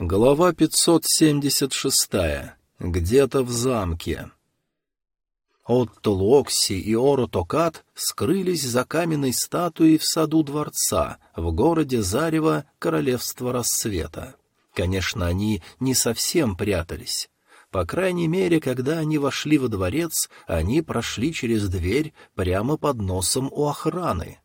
Глава 576. Где-то в замке. Отто Локси и Оро Токат скрылись за каменной статуей в саду дворца, в городе Зарево, Королевство Рассвета. Конечно, они не совсем прятались. По крайней мере, когда они вошли во дворец, они прошли через дверь прямо под носом у охраны.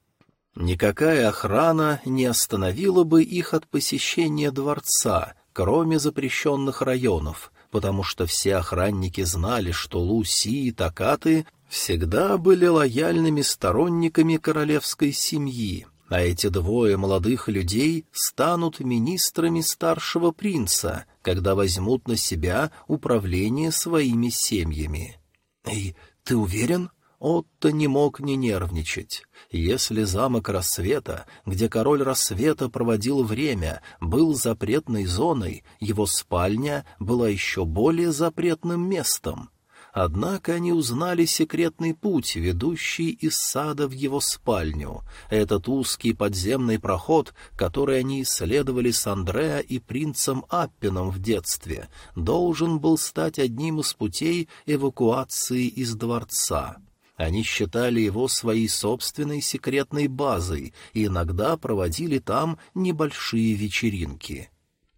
Никакая охрана не остановила бы их от посещения дворца, кроме запрещенных районов, потому что все охранники знали, что Луси и Такаты всегда были лояльными сторонниками королевской семьи, а эти двое молодых людей станут министрами старшего принца, когда возьмут на себя управление своими семьями. «Эй, ты уверен?» Отто не мог не нервничать. Если замок рассвета, где король рассвета проводил время, был запретной зоной, его спальня была еще более запретным местом. Однако они узнали секретный путь, ведущий из сада в его спальню. Этот узкий подземный проход, который они исследовали с Андреа и принцем Аппином в детстве, должен был стать одним из путей эвакуации из дворца. Они считали его своей собственной секретной базой и иногда проводили там небольшие вечеринки.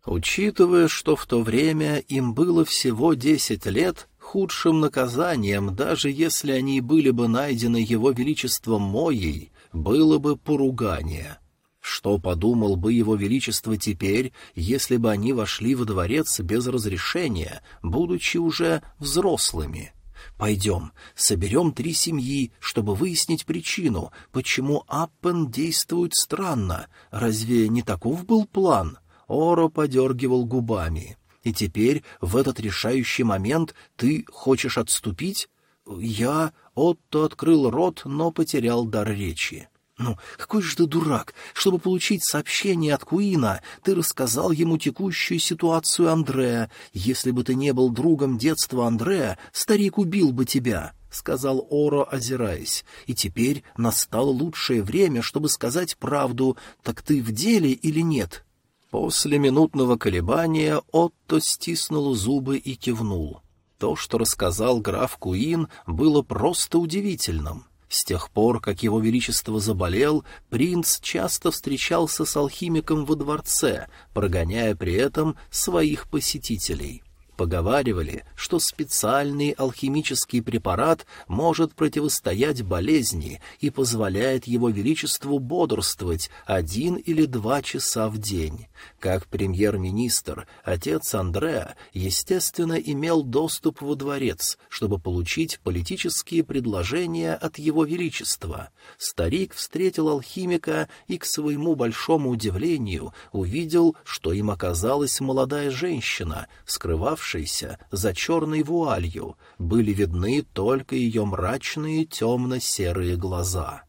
Учитывая, что в то время им было всего десять лет, худшим наказанием, даже если они были бы найдены его величеством Моей, было бы поругание. Что подумал бы его величество теперь, если бы они вошли во дворец без разрешения, будучи уже взрослыми? — Пойдем, соберем три семьи, чтобы выяснить причину, почему Аппен действует странно. Разве не таков был план? Оро подергивал губами. И теперь, в этот решающий момент, ты хочешь отступить? Я... Отто открыл рот, но потерял дар речи. «Ну, какой же ты дурак! Чтобы получить сообщение от Куина, ты рассказал ему текущую ситуацию Андрея. Если бы ты не был другом детства Андрея, старик убил бы тебя», — сказал Оро, озираясь. «И теперь настало лучшее время, чтобы сказать правду. Так ты в деле или нет?» После минутного колебания Отто стиснул зубы и кивнул. То, что рассказал граф Куин, было просто удивительным. С тех пор, как его величество заболел, принц часто встречался с алхимиком во дворце, прогоняя при этом своих посетителей. Поговаривали, что специальный алхимический препарат может противостоять болезни и позволяет его величеству бодрствовать один или два часа в день. Как премьер-министр, отец Андреа, естественно, имел доступ во дворец, чтобы получить политические предложения от его величества. Старик встретил алхимика и, к своему большому удивлению, увидел, что им оказалась молодая женщина, скрывавшаяся за черной вуалью, были видны только ее мрачные темно-серые глаза.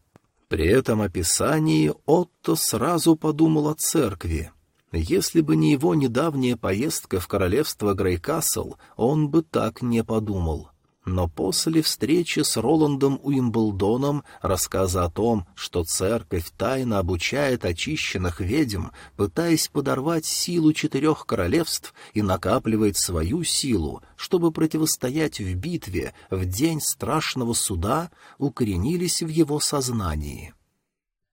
При этом описании Отто сразу подумал о церкви, если бы не его недавняя поездка в королевство Грейкасл, он бы так не подумал. Но после встречи с Роландом Уимблдоном, рассказа о том, что церковь тайно обучает очищенных ведьм, пытаясь подорвать силу четырех королевств и накапливает свою силу, чтобы противостоять в битве в день страшного суда, укоренились в его сознании.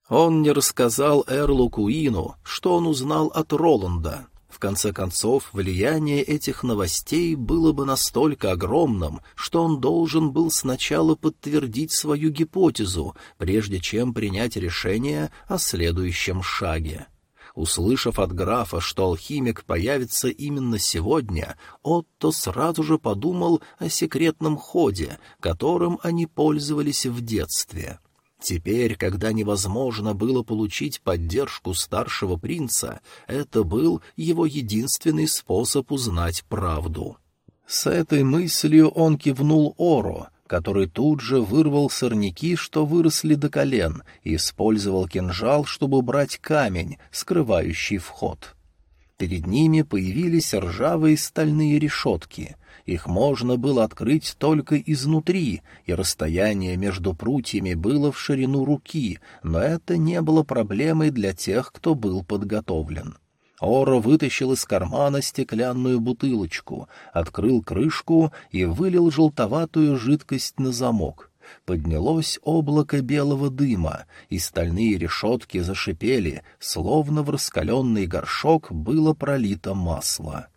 Он не рассказал Эрлу Куину, что он узнал от Роланда. В конце концов, влияние этих новостей было бы настолько огромным, что он должен был сначала подтвердить свою гипотезу, прежде чем принять решение о следующем шаге. Услышав от графа, что алхимик появится именно сегодня, Отто сразу же подумал о секретном ходе, которым они пользовались в детстве. Теперь, когда невозможно было получить поддержку старшего принца, это был его единственный способ узнать правду. С этой мыслью он кивнул Оро, который тут же вырвал сорняки, что выросли до колен, и использовал кинжал, чтобы убрать камень, скрывающий вход. Перед ними появились ржавые стальные решетки. Их можно было открыть только изнутри, и расстояние между прутьями было в ширину руки, но это не было проблемой для тех, кто был подготовлен. Оро вытащил из кармана стеклянную бутылочку, открыл крышку и вылил желтоватую жидкость на замок. Поднялось облако белого дыма, и стальные решетки зашипели, словно в раскаленный горшок было пролито масло.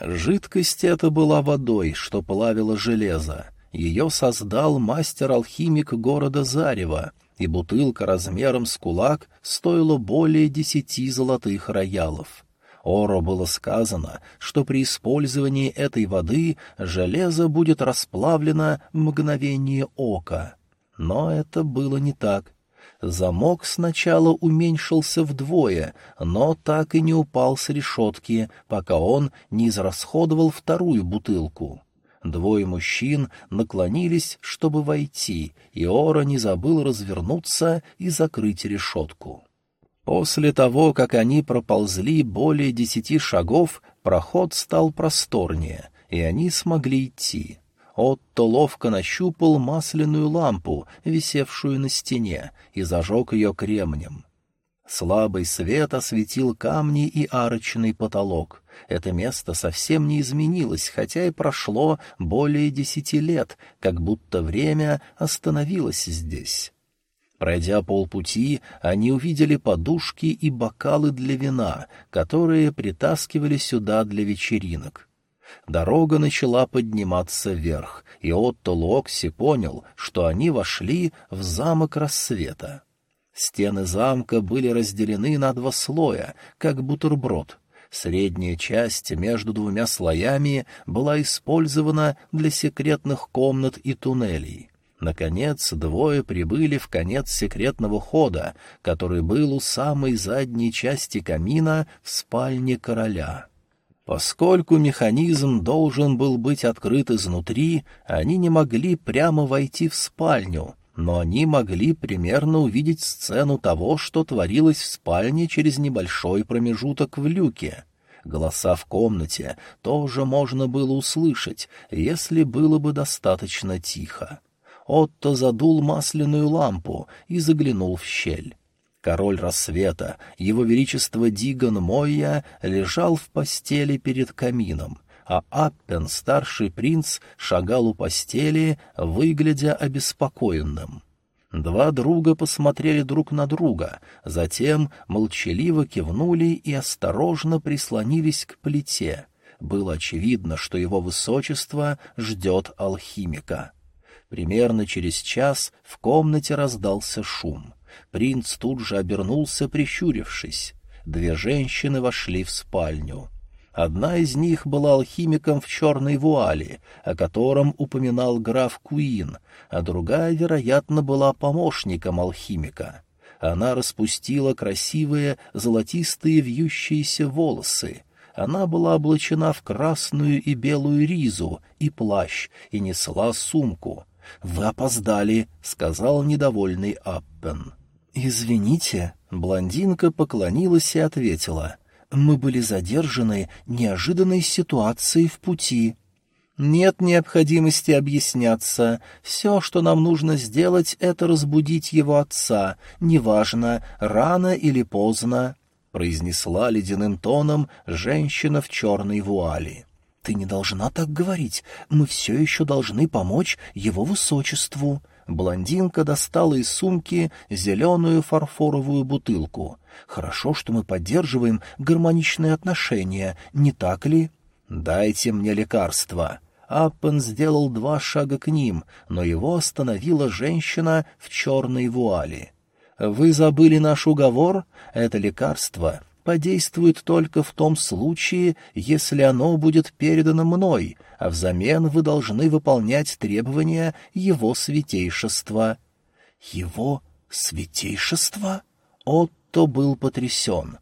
Жидкость эта была водой, что плавило железо. Ее создал мастер-алхимик города Зарева, и бутылка размером с кулак стоила более десяти золотых роялов. Оро было сказано, что при использовании этой воды железо будет расплавлено мгновение ока. Но это было не так. Замок сначала уменьшился вдвое, но так и не упал с решетки, пока он не израсходовал вторую бутылку. Двое мужчин наклонились, чтобы войти, и Ора не забыл развернуться и закрыть решетку. После того, как они проползли более десяти шагов, проход стал просторнее, и они смогли идти. Отто ловко нащупал масляную лампу, висевшую на стене, и зажег ее кремнем. Слабый свет осветил камни и арочный потолок. Это место совсем не изменилось, хотя и прошло более десяти лет, как будто время остановилось здесь. Пройдя полпути, они увидели подушки и бокалы для вина, которые притаскивали сюда для вечеринок. Дорога начала подниматься вверх, и Отто Локси понял, что они вошли в замок рассвета. Стены замка были разделены на два слоя, как бутерброд. Средняя часть между двумя слоями была использована для секретных комнат и туннелей. Наконец, двое прибыли в конец секретного хода, который был у самой задней части камина в спальне короля. Поскольку механизм должен был быть открыт изнутри, они не могли прямо войти в спальню, но они могли примерно увидеть сцену того, что творилось в спальне через небольшой промежуток в люке. Голоса в комнате тоже можно было услышать, если было бы достаточно тихо. Отто задул масляную лампу и заглянул в щель. Король рассвета, его величество Диган Мойя, лежал в постели перед камином — а Аппен, старший принц, шагал у постели, выглядя обеспокоенным. Два друга посмотрели друг на друга, затем молчаливо кивнули и осторожно прислонились к плите. Было очевидно, что его высочество ждет алхимика. Примерно через час в комнате раздался шум. Принц тут же обернулся, прищурившись. Две женщины вошли в спальню. Одна из них была алхимиком в черной вуале, о котором упоминал граф Куин, а другая, вероятно, была помощником алхимика. Она распустила красивые золотистые вьющиеся волосы. Она была облачена в красную и белую ризу и плащ и несла сумку. «Вы опоздали», — сказал недовольный Аппен. «Извините», — блондинка поклонилась и ответила мы были задержаны неожиданной ситуацией в пути. Нет необходимости объясняться. Все, что нам нужно сделать, это разбудить его отца, неважно, рано или поздно, — произнесла ледяным тоном женщина в черной вуале. — Ты не должна так говорить. Мы все еще должны помочь его высочеству. Блондинка достала из сумки зеленую фарфоровую бутылку. «Хорошо, что мы поддерживаем гармоничные отношения, не так ли?» «Дайте мне лекарство». Аппен сделал два шага к ним, но его остановила женщина в черной вуале. «Вы забыли наш уговор? Это лекарство подействует только в том случае, если оно будет передано мной, а взамен вы должны выполнять требования его святейшества». «Его святейшества?» Отто был потрясен.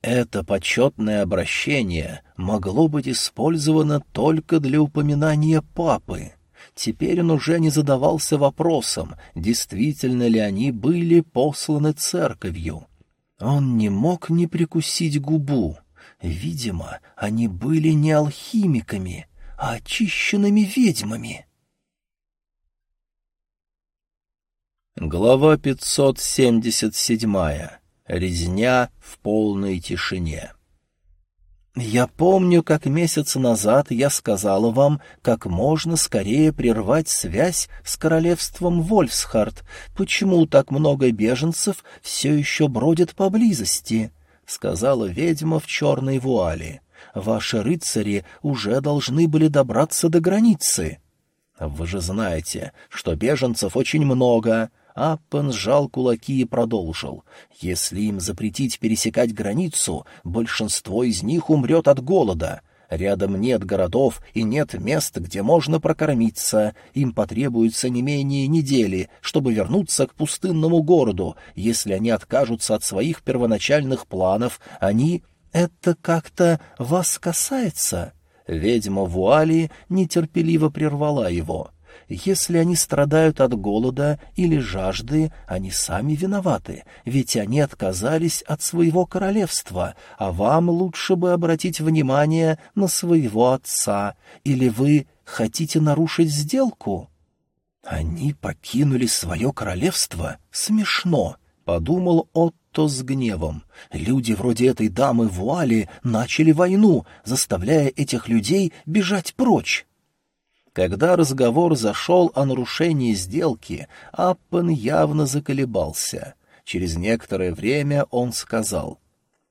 Это почетное обращение могло быть использовано только для упоминания папы. Теперь он уже не задавался вопросом, действительно ли они были посланы церковью. Он не мог не прикусить губу. Видимо, они были не алхимиками, а очищенными ведьмами. Глава 577. Резня в полной тишине. «Я помню, как месяц назад я сказала вам, как можно скорее прервать связь с королевством Вольфсхард. Почему так много беженцев все еще бродит поблизости?» — сказала ведьма в черной вуале. «Ваши рыцари уже должны были добраться до границы». «Вы же знаете, что беженцев очень много», Аппен сжал кулаки и продолжил. «Если им запретить пересекать границу, большинство из них умрет от голода. Рядом нет городов и нет мест, где можно прокормиться. Им потребуется не менее недели, чтобы вернуться к пустынному городу. Если они откажутся от своих первоначальных планов, они... Это как-то вас касается?» Ведьма Вуали нетерпеливо прервала его. Если они страдают от голода или жажды, они сами виноваты, ведь они отказались от своего королевства, а вам лучше бы обратить внимание на своего отца, или вы хотите нарушить сделку? Они покинули свое королевство? Смешно, — подумал Отто с гневом. Люди вроде этой дамы Вуали начали войну, заставляя этих людей бежать прочь. Когда разговор зашел о нарушении сделки, Аппен явно заколебался. Через некоторое время он сказал,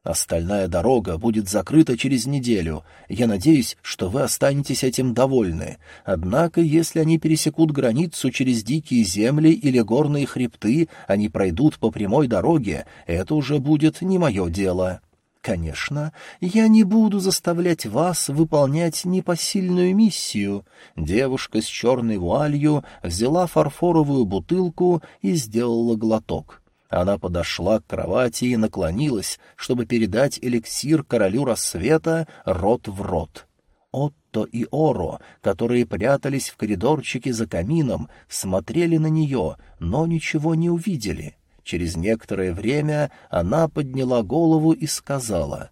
«Остальная дорога будет закрыта через неделю. Я надеюсь, что вы останетесь этим довольны. Однако, если они пересекут границу через дикие земли или горные хребты, они пройдут по прямой дороге, это уже будет не мое дело». «Конечно, я не буду заставлять вас выполнять непосильную миссию». Девушка с черной вуалью взяла фарфоровую бутылку и сделала глоток. Она подошла к кровати и наклонилась, чтобы передать эликсир королю рассвета рот в рот. Отто и Оро, которые прятались в коридорчике за камином, смотрели на нее, но ничего не увидели — Через некоторое время она подняла голову и сказала,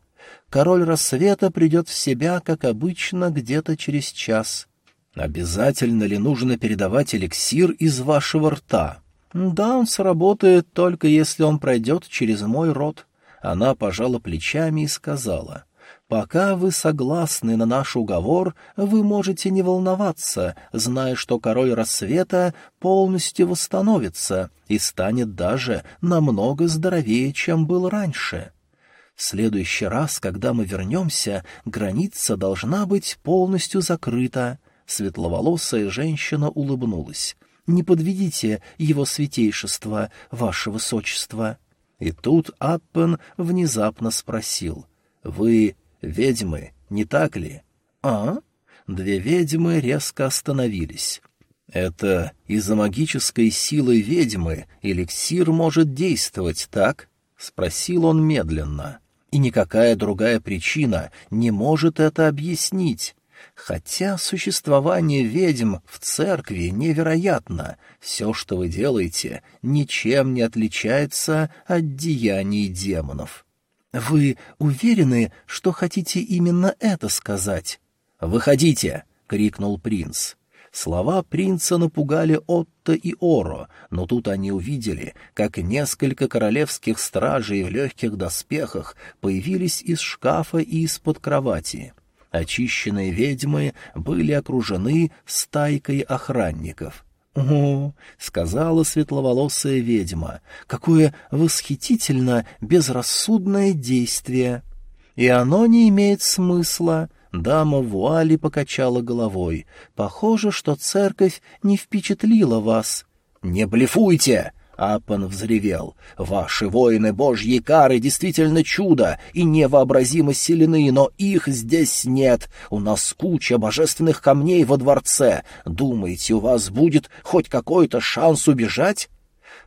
«Король рассвета придет в себя, как обычно, где-то через час. Обязательно ли нужно передавать эликсир из вашего рта?» «Да, он сработает, только если он пройдет через мой рот». Она пожала плечами и сказала, Пока вы согласны на наш уговор, вы можете не волноваться, зная, что король рассвета полностью восстановится и станет даже намного здоровее, чем был раньше. В следующий раз, когда мы вернемся, граница должна быть полностью закрыта. Светловолосая женщина улыбнулась. «Не подведите его святейшество, ваше высочество». И тут Аппен внезапно спросил. «Вы Ведьмы, не так ли? А? Две ведьмы резко остановились. Это из-за магической силы ведьмы эликсир может действовать, так? Спросил он медленно. И никакая другая причина не может это объяснить. Хотя существование ведьм в церкви невероятно, все, что вы делаете, ничем не отличается от деяний демонов. «Вы уверены, что хотите именно это сказать?» «Выходите!» — крикнул принц. Слова принца напугали Отто и Оро, но тут они увидели, как несколько королевских стражей в легких доспехах появились из шкафа и из-под кровати. Очищенные ведьмы были окружены стайкой охранников — «О, — сказала светловолосая ведьма, — какое восхитительно безрассудное действие! И оно не имеет смысла!» Дама в вуале покачала головой. «Похоже, что церковь не впечатлила вас». «Не блефуйте!» Апан взревел. «Ваши воины божьей кары действительно чудо и невообразимо сильны, но их здесь нет. У нас куча божественных камней во дворце. Думаете, у вас будет хоть какой-то шанс убежать?»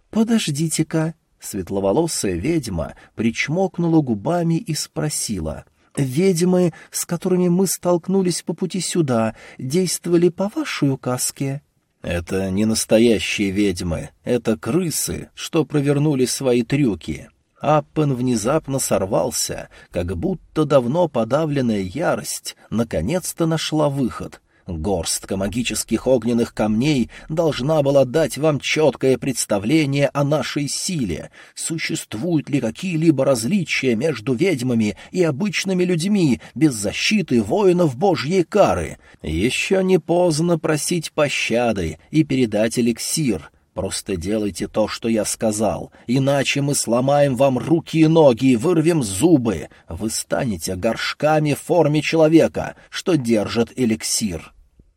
«Подождите-ка». Светловолосая ведьма причмокнула губами и спросила. «Ведьмы, с которыми мы столкнулись по пути сюда, действовали по вашей указке?» Это не настоящие ведьмы, это крысы, что провернули свои трюки. Аппен внезапно сорвался, как будто давно подавленная ярость наконец-то нашла выход. Горстка магических огненных камней должна была дать вам четкое представление о нашей силе. Существуют ли какие-либо различия между ведьмами и обычными людьми без защиты воинов Божьей кары? Еще не поздно просить пощады и передать эликсир. Просто делайте то, что я сказал, иначе мы сломаем вам руки и ноги и вырвем зубы. Вы станете горшками в форме человека, что держит эликсир.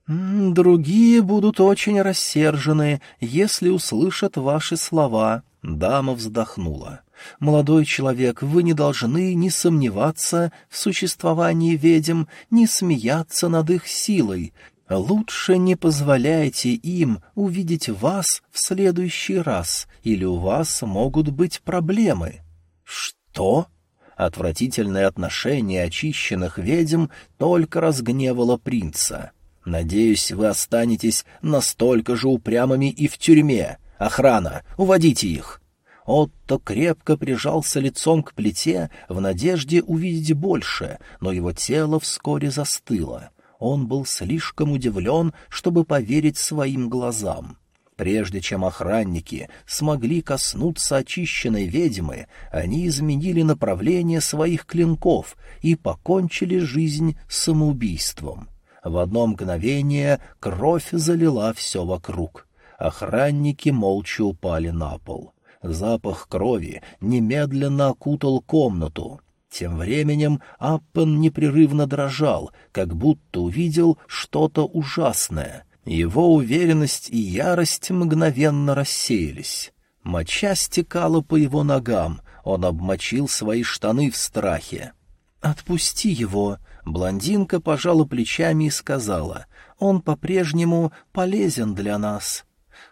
«Другие будут очень рассержены, если услышат ваши слова», — дама вздохнула. «Молодой человек, вы не должны ни сомневаться в существовании ведьм, ни смеяться над их силой. Лучше не позволяйте им увидеть вас в следующий раз, или у вас могут быть проблемы». «Что?» Отвратительное отношение очищенных ведьм только разгневало принца. Надеюсь, вы останетесь настолько же упрямыми и в тюрьме. Охрана, уводите их!» Отто крепко прижался лицом к плите в надежде увидеть больше, но его тело вскоре застыло. Он был слишком удивлен, чтобы поверить своим глазам. Прежде чем охранники смогли коснуться очищенной ведьмы, они изменили направление своих клинков и покончили жизнь самоубийством. В одно мгновение кровь залила все вокруг. Охранники молча упали на пол. Запах крови немедленно окутал комнату. Тем временем Аппен непрерывно дрожал, как будто увидел что-то ужасное. Его уверенность и ярость мгновенно рассеялись. Моча стекала по его ногам, он обмочил свои штаны в страхе. «Отпусти его!» Блондинка пожала плечами и сказала, «Он по-прежнему полезен для нас».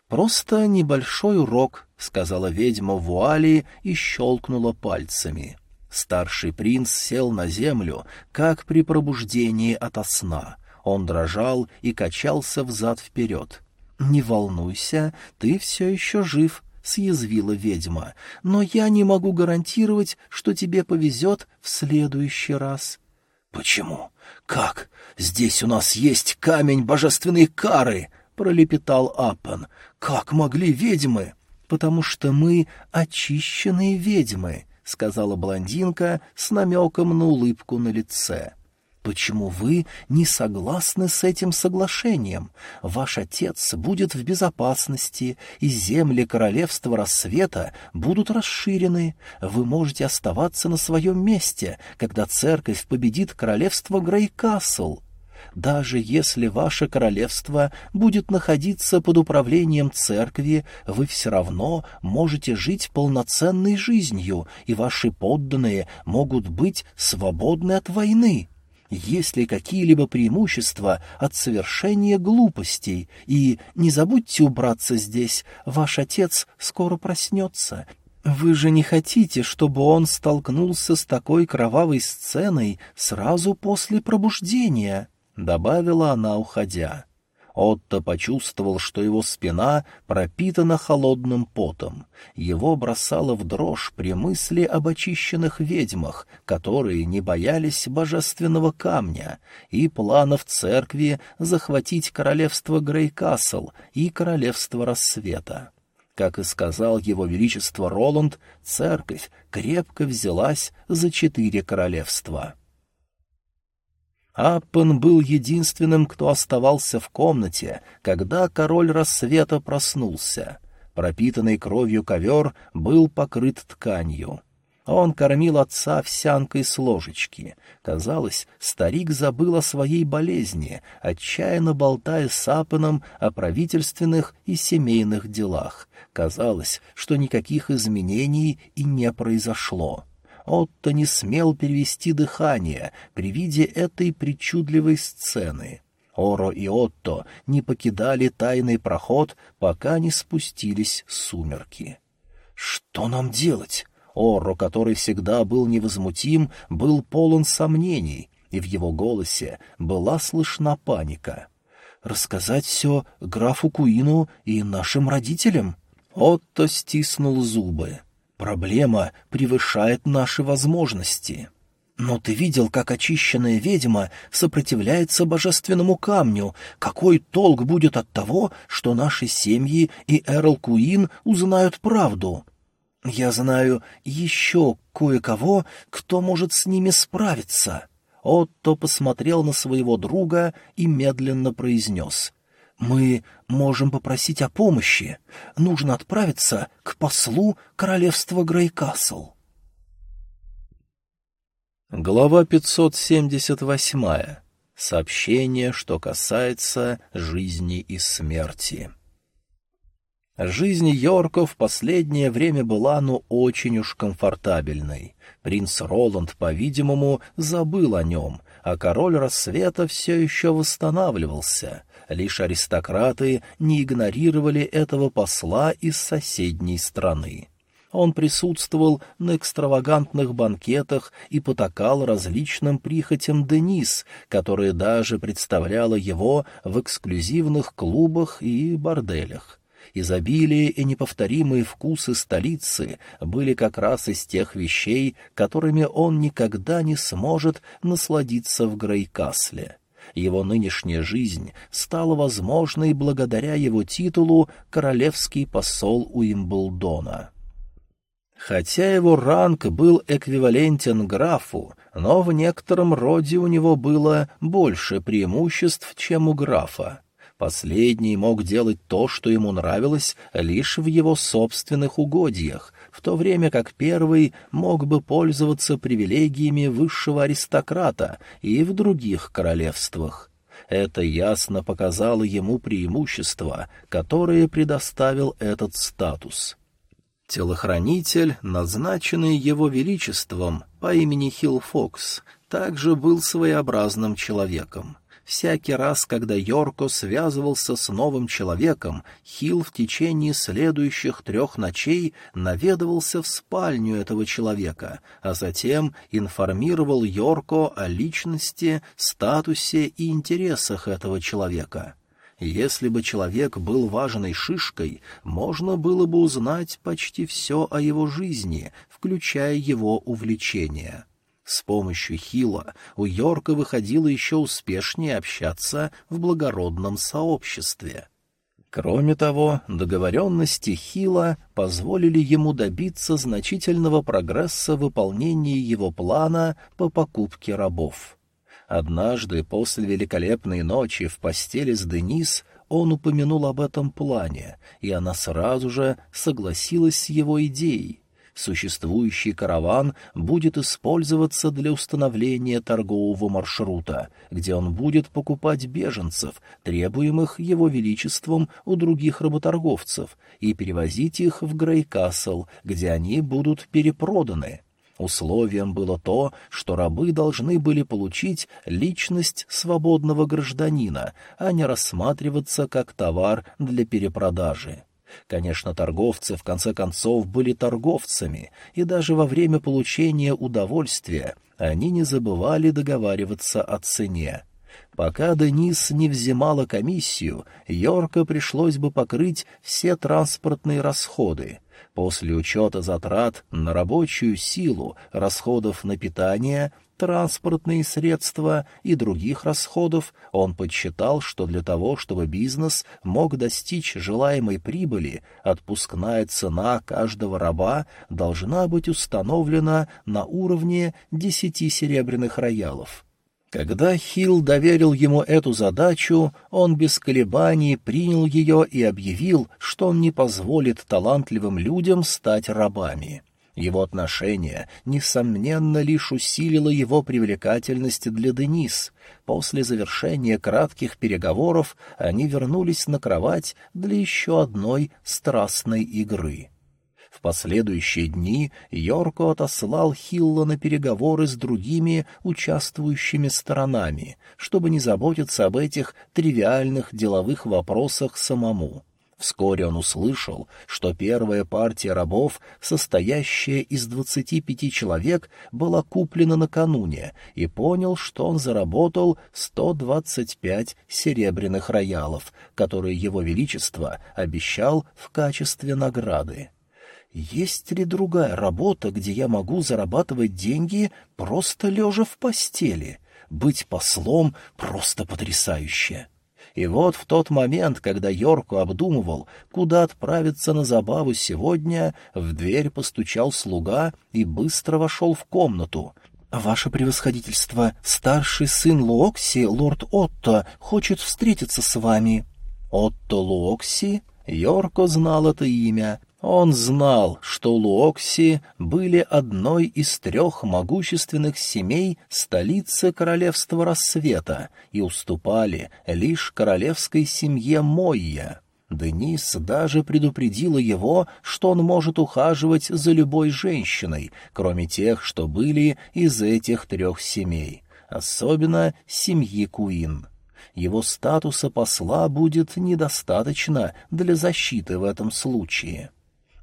«Просто небольшой урок», — сказала ведьма в вуале и щелкнула пальцами. Старший принц сел на землю, как при пробуждении ото сна. Он дрожал и качался взад-вперед. «Не волнуйся, ты все еще жив», — съязвила ведьма, «но я не могу гарантировать, что тебе повезет в следующий раз. «Почему? Как? Здесь у нас есть камень божественной кары!» — пролепетал Аппен. «Как могли ведьмы?» «Потому что мы очищенные ведьмы», — сказала блондинка с намеком на улыбку на лице. Почему вы не согласны с этим соглашением? Ваш отец будет в безопасности, и земли королевства рассвета будут расширены. Вы можете оставаться на своем месте, когда церковь победит королевство Грейкасл. Даже если ваше королевство будет находиться под управлением церкви, вы все равно можете жить полноценной жизнью, и ваши подданные могут быть свободны от войны есть ли какие-либо преимущества от совершения глупостей, и не забудьте убраться здесь, ваш отец скоро проснется. Вы же не хотите, чтобы он столкнулся с такой кровавой сценой сразу после пробуждения?» — добавила она, уходя. Отто почувствовал, что его спина пропитана холодным потом. Его бросало в дрожь при мысли об очищенных ведьмах, которые не боялись божественного камня, и планов церкви захватить королевство Грейкасл и королевство Рассвета. Как и сказал его величество Роланд, церковь крепко взялась за четыре королевства. Аппен был единственным, кто оставался в комнате, когда король рассвета проснулся. Пропитанный кровью ковер был покрыт тканью. Он кормил отца овсянкой с ложечки. Казалось, старик забыл о своей болезни, отчаянно болтая с Аппеном о правительственных и семейных делах. Казалось, что никаких изменений и не произошло. Отто не смел перевести дыхание при виде этой причудливой сцены. Оро и Отто не покидали тайный проход, пока не спустились сумерки. «Что нам делать?» Оро, который всегда был невозмутим, был полон сомнений, и в его голосе была слышна паника. «Рассказать все графу Куину и нашим родителям?» Отто стиснул зубы. Проблема превышает наши возможности. Но ты видел, как очищенная ведьма сопротивляется божественному камню. Какой толк будет от того, что наши семьи и Эрл Куин узнают правду? Я знаю еще кое-кого, кто может с ними справиться. Отто посмотрел на своего друга и медленно произнес. «Мы можем попросить о помощи. Нужно отправиться к послу королевства Грейкасл». Глава 578. Сообщение, что касается жизни и смерти. Жизнь Йорка в последнее время была, ну, очень уж комфортабельной. Принц Роланд, по-видимому, забыл о нем, а король рассвета все еще восстанавливался. Лишь аристократы не игнорировали этого посла из соседней страны. Он присутствовал на экстравагантных банкетах и потакал различным прихотям Денис, которая даже представляла его в эксклюзивных клубах и борделях. Изобилие и неповторимые вкусы столицы были как раз из тех вещей, которыми он никогда не сможет насладиться в Грейкасле. Его нынешняя жизнь стала возможной благодаря его титулу «Королевский посол Уимблдона». Хотя его ранг был эквивалентен графу, но в некотором роде у него было больше преимуществ, чем у графа. Последний мог делать то, что ему нравилось, лишь в его собственных угодьях, в то время как первый мог бы пользоваться привилегиями высшего аристократа и в других королевствах. Это ясно показало ему преимущества, которые предоставил этот статус. Телохранитель, назначенный его величеством по имени Хилл Фокс, также был своеобразным человеком. Всякий раз, когда Йорко связывался с новым человеком, Хилл в течение следующих трех ночей наведывался в спальню этого человека, а затем информировал Йорко о личности, статусе и интересах этого человека. Если бы человек был важной шишкой, можно было бы узнать почти все о его жизни, включая его увлечения. С помощью Хила у Йорка выходило еще успешнее общаться в благородном сообществе. Кроме того, договоренности Хила позволили ему добиться значительного прогресса в выполнении его плана по покупке рабов. Однажды, после великолепной ночи в постели с Денис, он упомянул об этом плане, и она сразу же согласилась с его идеей. Существующий караван будет использоваться для установления торгового маршрута, где он будет покупать беженцев, требуемых его величеством у других работорговцев, и перевозить их в Грейкасл, где они будут перепроданы. Условием было то, что рабы должны были получить личность свободного гражданина, а не рассматриваться как товар для перепродажи. Конечно, торговцы в конце концов были торговцами, и даже во время получения удовольствия они не забывали договариваться о цене. Пока Денис не взимала комиссию, Йорка пришлось бы покрыть все транспортные расходы. После учета затрат на рабочую силу, расходов на питание, транспортные средства и других расходов, он подсчитал, что для того, чтобы бизнес мог достичь желаемой прибыли, отпускная цена каждого раба должна быть установлена на уровне десяти серебряных роялов. Когда Хилл доверил ему эту задачу, он без колебаний принял ее и объявил, что он не позволит талантливым людям стать рабами. Его отношение, несомненно, лишь усилило его привлекательность для Денис. После завершения кратких переговоров они вернулись на кровать для еще одной страстной игры последующие дни Йорко отослал Хилла на переговоры с другими участвующими сторонами, чтобы не заботиться об этих тривиальных деловых вопросах самому. Вскоре он услышал, что первая партия рабов, состоящая из двадцати пяти человек, была куплена накануне, и понял, что он заработал сто двадцать пять серебряных роялов, которые его величество обещал в качестве награды. Есть ли другая работа, где я могу зарабатывать деньги просто лежа в постели? Быть послом просто потрясающе. И вот в тот момент, когда Йорко обдумывал, куда отправиться на забаву сегодня, в дверь постучал слуга и быстро вошел в комнату. «Ваше превосходительство, старший сын Луокси, лорд Отто, хочет встретиться с вами». «Отто Луокси?» Йорко знал это имя, он знал, что Луокси были одной из трех могущественных семей столицы Королевства Рассвета и уступали лишь королевской семье Мойя. Денис даже предупредила его, что он может ухаживать за любой женщиной, кроме тех, что были из этих трех семей, особенно семьи Куин. Его статуса посла будет недостаточно для защиты в этом случае.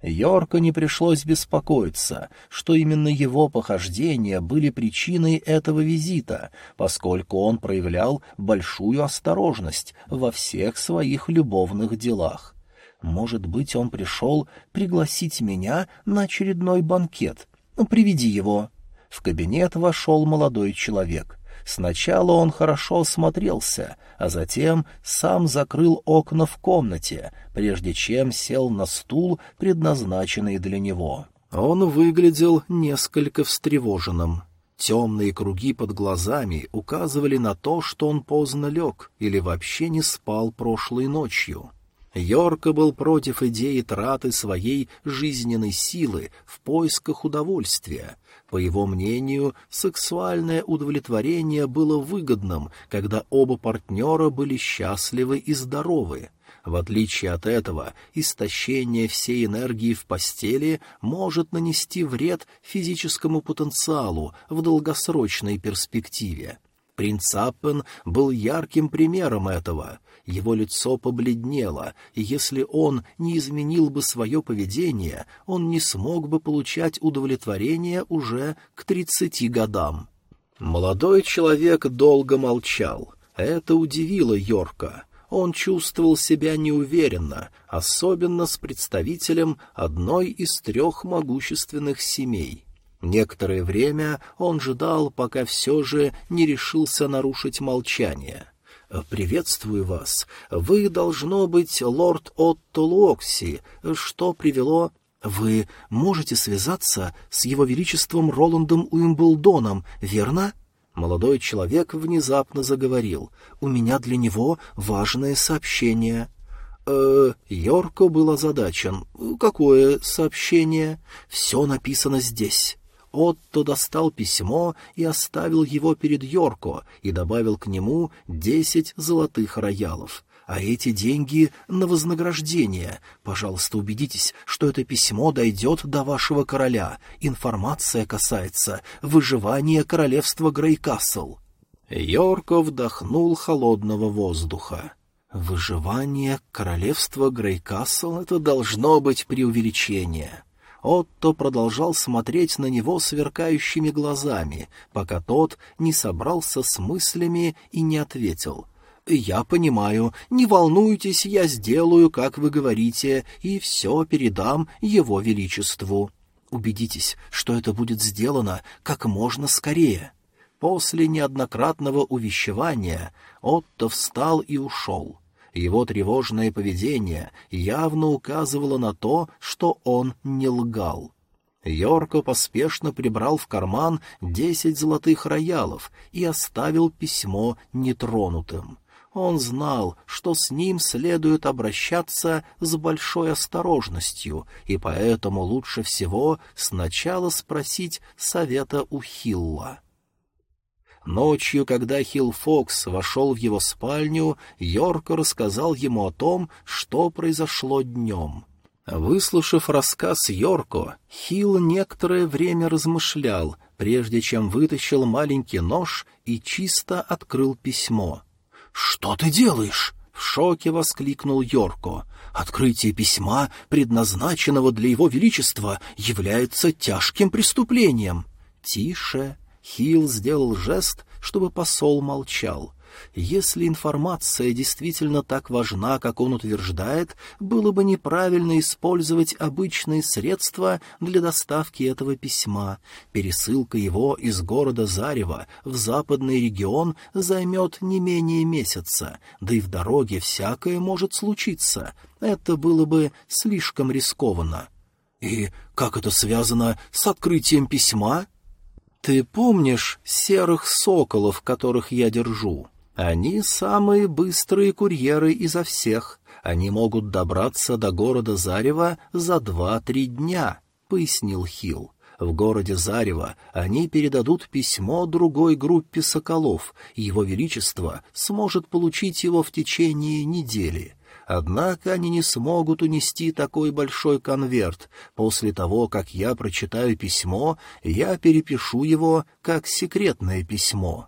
Йорку не пришлось беспокоиться, что именно его похождения были причиной этого визита, поскольку он проявлял большую осторожность во всех своих любовных делах. Может быть, он пришел пригласить меня на очередной банкет. Ну, приведи его. В кабинет вошел молодой человек. Сначала он хорошо смотрелся, а затем сам закрыл окна в комнате, прежде чем сел на стул, предназначенный для него. Он выглядел несколько встревоженным. Темные круги под глазами указывали на то, что он поздно лег или вообще не спал прошлой ночью. Йорка был против идеи траты своей жизненной силы в поисках удовольствия, по его мнению, сексуальное удовлетворение было выгодным, когда оба партнера были счастливы и здоровы. В отличие от этого, истощение всей энергии в постели может нанести вред физическому потенциалу в долгосрочной перспективе. Принц Аппен был ярким примером этого. Его лицо побледнело, и если он не изменил бы свое поведение, он не смог бы получать удовлетворение уже к тридцати годам. Молодой человек долго молчал. Это удивило Йорка. Он чувствовал себя неуверенно, особенно с представителем одной из трех могущественных семей. Некоторое время он ждал, пока все же не решился нарушить молчание. «Приветствую вас. Вы, должно быть, лорд Отто Локси. Что привело...» «Вы можете связаться с его величеством Роландом Уимблдоном, верно?» Молодой человек внезапно заговорил. «У меня для него важное сообщение». «Э, Йорко был озадачен. «Какое сообщение?» «Все написано здесь». Отто достал письмо и оставил его перед Йорко и добавил к нему десять золотых роялов. А эти деньги на вознаграждение. Пожалуйста, убедитесь, что это письмо дойдет до вашего короля. Информация касается выживания королевства Грейкасл. Йорко вдохнул холодного воздуха. Выживание королевства Грейкасл — это должно быть преувеличение. Отто продолжал смотреть на него сверкающими глазами, пока тот не собрался с мыслями и не ответил. «Я понимаю, не волнуйтесь, я сделаю, как вы говорите, и все передам его величеству. Убедитесь, что это будет сделано как можно скорее». После неоднократного увещевания Отто встал и ушел. Его тревожное поведение явно указывало на то, что он не лгал. Йорко поспешно прибрал в карман десять золотых роялов и оставил письмо нетронутым. Он знал, что с ним следует обращаться с большой осторожностью, и поэтому лучше всего сначала спросить совета у Хилла. Ночью, когда Хилл Фокс вошел в его спальню, Йорко рассказал ему о том, что произошло днем. Выслушав рассказ Йорко, Хилл некоторое время размышлял, прежде чем вытащил маленький нож и чисто открыл письмо. «Что ты делаешь?» — в шоке воскликнул Йорко. «Открытие письма, предназначенного для его величества, является тяжким преступлением». «Тише», Хилл сделал жест, чтобы посол молчал. Если информация действительно так важна, как он утверждает, было бы неправильно использовать обычные средства для доставки этого письма. Пересылка его из города Зарева в западный регион займет не менее месяца, да и в дороге всякое может случиться. Это было бы слишком рискованно. «И как это связано с открытием письма?» «Ты помнишь серых соколов, которых я держу? Они самые быстрые курьеры изо всех. Они могут добраться до города Зарева за два-три дня», — пояснил Хилл. В городе Зарево они передадут письмо другой группе соколов, и его величество сможет получить его в течение недели. Однако они не смогут унести такой большой конверт. После того, как я прочитаю письмо, я перепишу его как секретное письмо.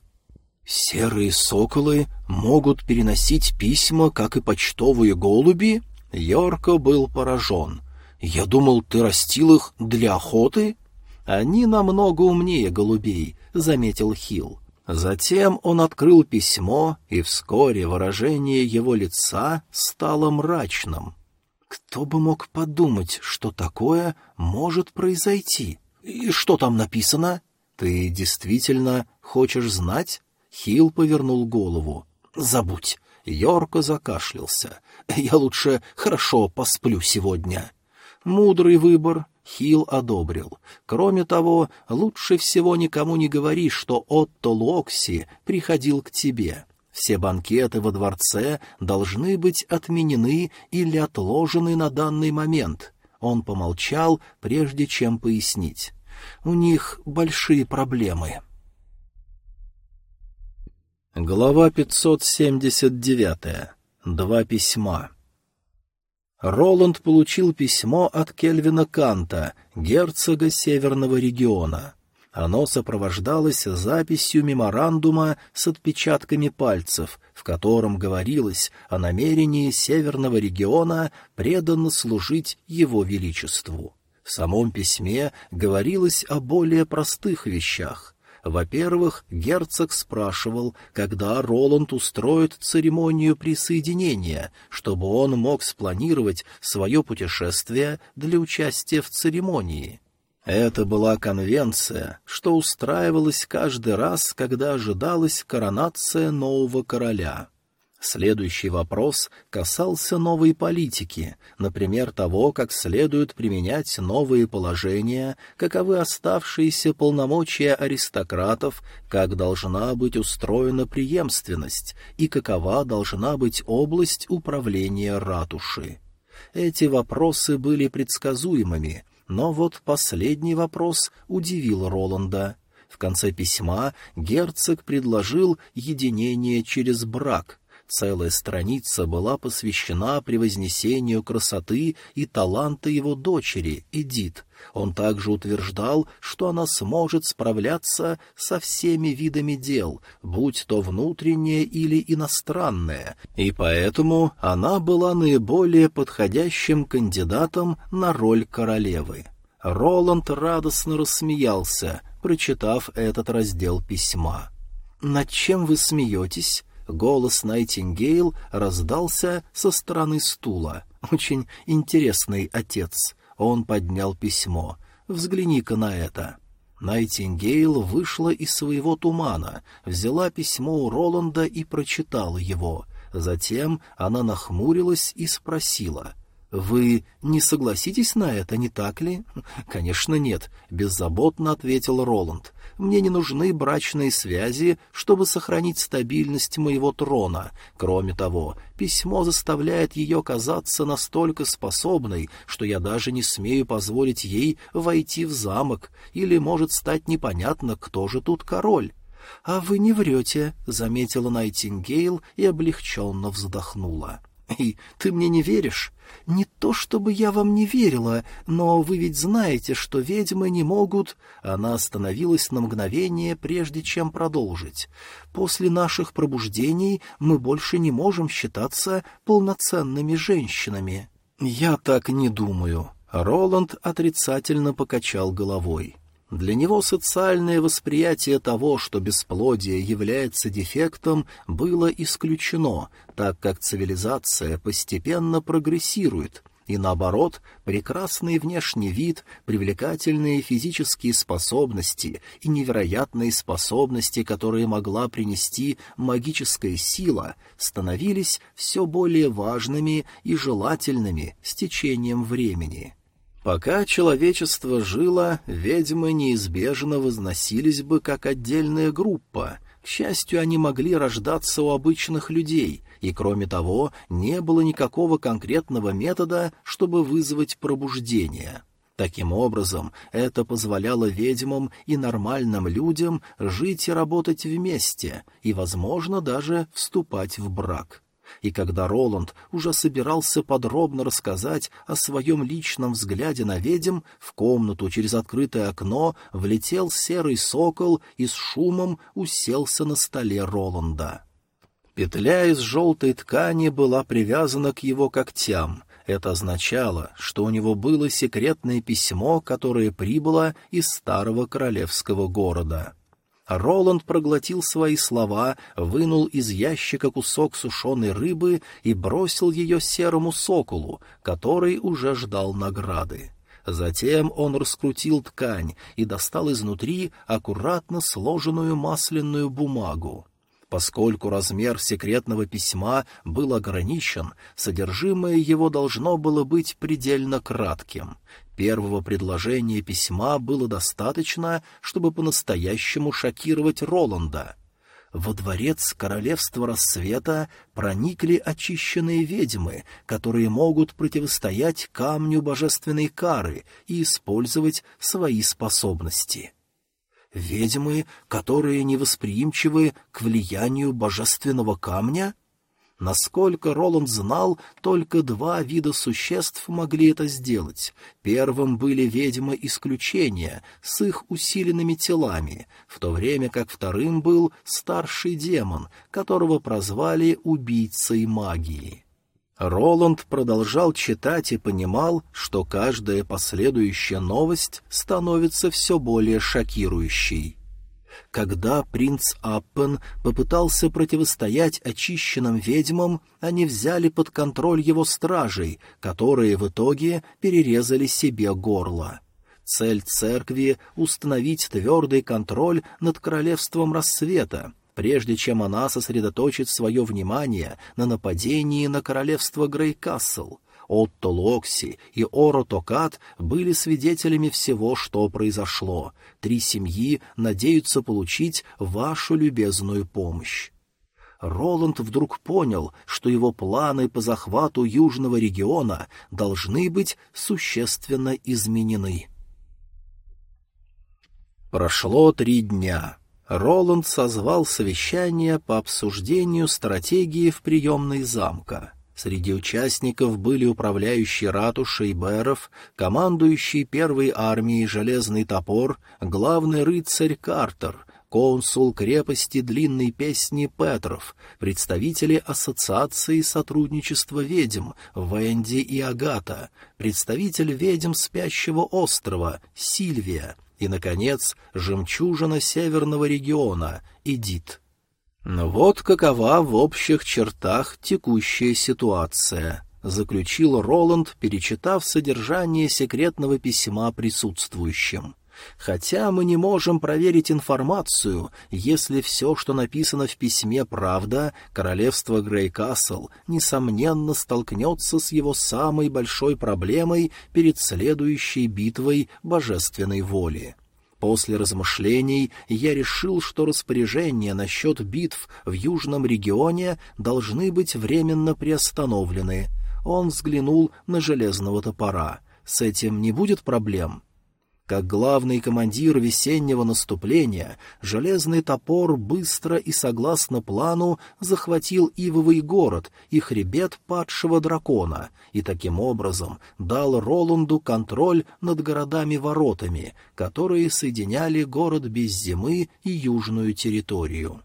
«Серые соколы могут переносить письма, как и почтовые голуби?» Йорко был поражен. «Я думал, ты растил их для охоты?» «Они намного умнее голубей», — заметил Хилл. Затем он открыл письмо, и вскоре выражение его лица стало мрачным. Кто бы мог подумать, что такое может произойти? И что там написано? Ты действительно хочешь знать? Хил повернул голову. Забудь. Йорко закашлялся. Я лучше хорошо посплю сегодня. Мудрый выбор, Хил одобрил. Кроме того, лучше всего никому не говори, что Отто Локси приходил к тебе. Все банкеты во дворце должны быть отменены или отложены на данный момент. Он помолчал, прежде чем пояснить. У них большие проблемы. Глава 579. Два письма. Роланд получил письмо от Кельвина Канта, герцога Северного региона. Оно сопровождалось записью меморандума с отпечатками пальцев, в котором говорилось о намерении Северного региона преданно служить его величеству. В самом письме говорилось о более простых вещах. Во-первых, герцог спрашивал, когда Роланд устроит церемонию присоединения, чтобы он мог спланировать свое путешествие для участия в церемонии. Это была конвенция, что устраивалась каждый раз, когда ожидалась коронация нового короля. Следующий вопрос касался новой политики, например, того, как следует применять новые положения, каковы оставшиеся полномочия аристократов, как должна быть устроена преемственность и какова должна быть область управления ратуши. Эти вопросы были предсказуемыми, но вот последний вопрос удивил Роланда. В конце письма герцог предложил единение через брак — Целая страница была посвящена превознесению красоты и таланта его дочери, Эдит. Он также утверждал, что она сможет справляться со всеми видами дел, будь то внутреннее или иностранное, и поэтому она была наиболее подходящим кандидатом на роль королевы. Роланд радостно рассмеялся, прочитав этот раздел письма. «Над чем вы смеетесь?» Голос Найтингейл раздался со стороны стула. «Очень интересный отец». Он поднял письмо. «Взгляни-ка на это». Найтингейл вышла из своего тумана, взяла письмо у Роланда и прочитала его. Затем она нахмурилась и спросила — «Вы не согласитесь на это, не так ли?» «Конечно нет», — беззаботно ответил Роланд. «Мне не нужны брачные связи, чтобы сохранить стабильность моего трона. Кроме того, письмо заставляет ее казаться настолько способной, что я даже не смею позволить ей войти в замок, или может стать непонятно, кто же тут король». «А вы не врете», — заметила Найтингейл и облегченно вздохнула. «И ты мне не веришь? Не то чтобы я вам не верила, но вы ведь знаете, что ведьмы не могут...» Она остановилась на мгновение, прежде чем продолжить. «После наших пробуждений мы больше не можем считаться полноценными женщинами». «Я так не думаю». Роланд отрицательно покачал головой. Для него социальное восприятие того, что бесплодие является дефектом, было исключено, так как цивилизация постепенно прогрессирует, и наоборот, прекрасный внешний вид, привлекательные физические способности и невероятные способности, которые могла принести магическая сила, становились все более важными и желательными с течением времени. Пока человечество жило, ведьмы неизбежно возносились бы как отдельная группа. К счастью, они могли рождаться у обычных людей, и, кроме того, не было никакого конкретного метода, чтобы вызвать пробуждение. Таким образом, это позволяло ведьмам и нормальным людям жить и работать вместе, и, возможно, даже вступать в брак и когда Роланд уже собирался подробно рассказать о своем личном взгляде на ведьм, в комнату через открытое окно влетел серый сокол и с шумом уселся на столе Роланда. Петля из желтой ткани была привязана к его когтям. Это означало, что у него было секретное письмо, которое прибыло из старого королевского города. Роланд проглотил свои слова, вынул из ящика кусок сушеной рыбы и бросил ее серому соколу, который уже ждал награды. Затем он раскрутил ткань и достал изнутри аккуратно сложенную масляную бумагу. Поскольку размер секретного письма был ограничен, содержимое его должно было быть предельно кратким. Первого предложения письма было достаточно, чтобы по-настоящему шокировать Роланда. Во дворец королевства рассвета проникли очищенные ведьмы, которые могут противостоять камню божественной кары и использовать свои способности. Ведьмы, которые невосприимчивы к влиянию божественного камня? Насколько Роланд знал, только два вида существ могли это сделать. Первым были ведьмы исключения с их усиленными телами, в то время как вторым был старший демон, которого прозвали убийцей магии. Роланд продолжал читать и понимал, что каждая последующая новость становится все более шокирующей. Когда принц Аппен попытался противостоять очищенным ведьмам, они взяли под контроль его стражей, которые в итоге перерезали себе горло. Цель церкви — установить твердый контроль над королевством рассвета, прежде чем она сосредоточит свое внимание на нападении на королевство Грейкасл. Отто Локси и Оро Токат были свидетелями всего, что произошло. Три семьи надеются получить вашу любезную помощь. Роланд вдруг понял, что его планы по захвату южного региона должны быть существенно изменены. Прошло три дня. Роланд созвал совещание по обсуждению стратегии в приемной замка. Среди участников были управляющий ратушей Бэров, командующий первой армией Железный Топор, главный рыцарь Картер, консул крепости Длинной Песни Петров, представители Ассоциации сотрудничества ведьм Венди и Агата, представитель ведьм Спящего острова Сильвия, и, наконец, жемчужина северного региона, Эдит. Вот какова в общих чертах текущая ситуация, заключил Роланд, перечитав содержание секретного письма присутствующим. Хотя мы не можем проверить информацию, если все, что написано в письме, правда, королевство Грейкасл, несомненно, столкнется с его самой большой проблемой перед следующей битвой божественной воли. После размышлений я решил, что распоряжения насчет битв в южном регионе должны быть временно приостановлены. Он взглянул на железного топора. С этим не будет проблем? Как главный командир весеннего наступления, железный топор быстро и согласно плану захватил Ивовый город и хребет падшего дракона, и таким образом дал Роланду контроль над городами-воротами, которые соединяли город без зимы и южную территорию.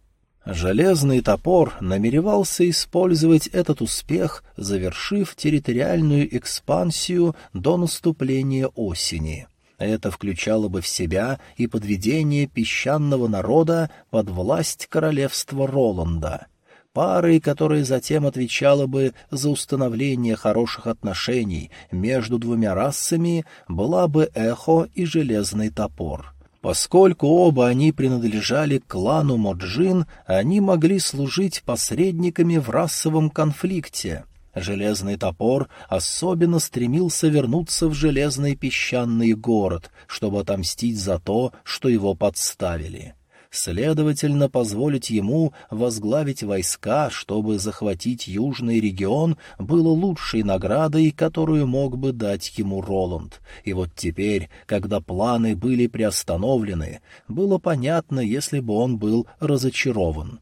Железный топор намеревался использовать этот успех, завершив территориальную экспансию до наступления осени — Это включало бы в себя и подведение песчаного народа под власть королевства Роланда. Парой, которая затем отвечала бы за установление хороших отношений между двумя расами, была бы Эхо и Железный Топор. Поскольку оба они принадлежали клану Моджин, они могли служить посредниками в расовом конфликте — Железный топор особенно стремился вернуться в железный песчаный город, чтобы отомстить за то, что его подставили. Следовательно, позволить ему возглавить войска, чтобы захватить южный регион, было лучшей наградой, которую мог бы дать ему Роланд. И вот теперь, когда планы были приостановлены, было понятно, если бы он был разочарован.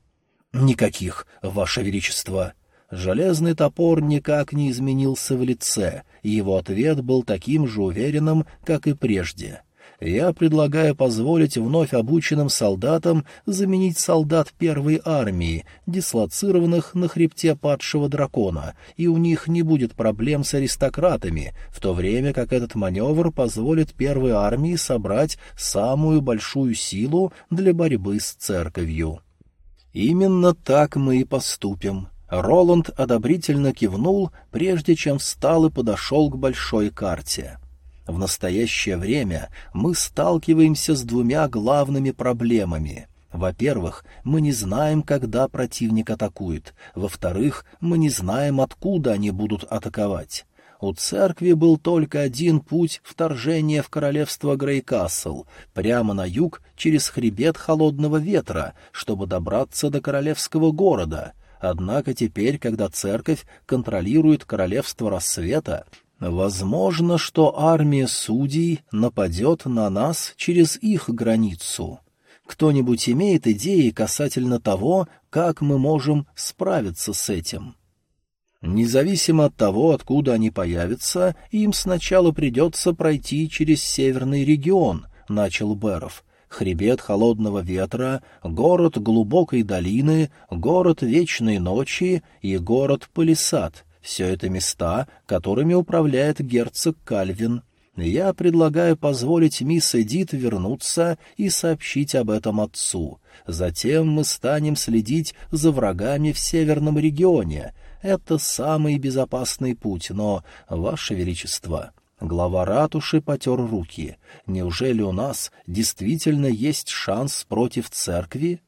«Никаких, Ваше Величество!» Железный топор никак не изменился в лице, и его ответ был таким же уверенным, как и прежде. «Я предлагаю позволить вновь обученным солдатам заменить солдат первой армии, дислоцированных на хребте падшего дракона, и у них не будет проблем с аристократами, в то время как этот маневр позволит первой армии собрать самую большую силу для борьбы с церковью». «Именно так мы и поступим», Роланд одобрительно кивнул, прежде чем встал и подошел к большой карте. В настоящее время мы сталкиваемся с двумя главными проблемами. Во-первых, мы не знаем, когда противник атакует. Во-вторых, мы не знаем, откуда они будут атаковать. У церкви был только один путь вторжения в королевство Грейкасл, прямо на юг через хребет холодного ветра, чтобы добраться до королевского города — Однако теперь, когда церковь контролирует королевство рассвета, возможно, что армия судей нападет на нас через их границу. Кто-нибудь имеет идеи касательно того, как мы можем справиться с этим? Независимо от того, откуда они появятся, им сначала придется пройти через северный регион, — начал Беров, хребет холодного ветра, город глубокой долины, город вечной ночи и город Палисад — все это места, которыми управляет герцог Кальвин. Я предлагаю позволить мисс Эдит вернуться и сообщить об этом отцу. Затем мы станем следить за врагами в северном регионе. Это самый безопасный путь, но, Ваше Величество, Глава ратуши потер руки. Неужели у нас действительно есть шанс против церкви?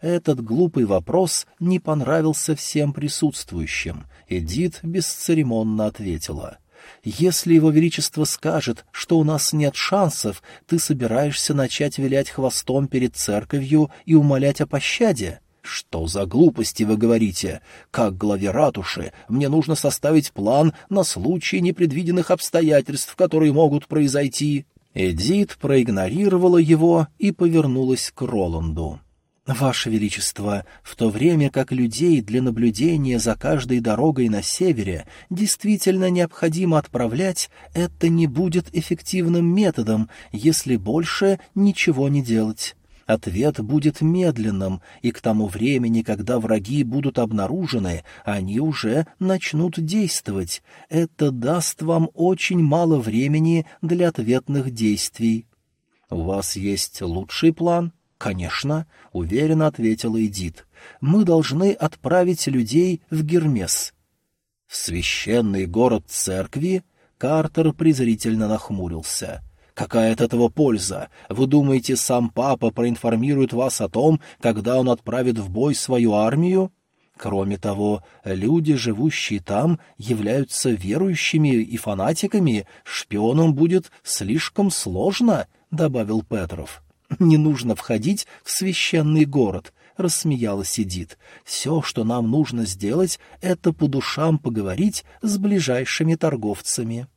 Этот глупый вопрос не понравился всем присутствующим. Эдит бесцеремонно ответила. «Если его величество скажет, что у нас нет шансов, ты собираешься начать вилять хвостом перед церковью и умолять о пощаде?» «Что за глупости вы говорите? Как главе ратуши мне нужно составить план на случай непредвиденных обстоятельств, которые могут произойти». Эдит проигнорировала его и повернулась к Роланду. «Ваше Величество, в то время как людей для наблюдения за каждой дорогой на севере действительно необходимо отправлять, это не будет эффективным методом, если больше ничего не делать. Ответ будет медленным, и к тому времени, когда враги будут обнаружены, они уже начнут действовать. Это даст вам очень мало времени для ответных действий. — У вас есть лучший план? — Конечно, — уверенно ответила Эдит. — Мы должны отправить людей в Гермес. — В священный город церкви? Картер презрительно нахмурился. — Какая от этого польза? Вы думаете, сам папа проинформирует вас о том, когда он отправит в бой свою армию? Кроме того, люди, живущие там, являются верующими и фанатиками, шпионам будет слишком сложно, — добавил Петров. «Не нужно входить в священный город», — рассмеялась Эдит. «Все, что нам нужно сделать, это по душам поговорить с ближайшими торговцами».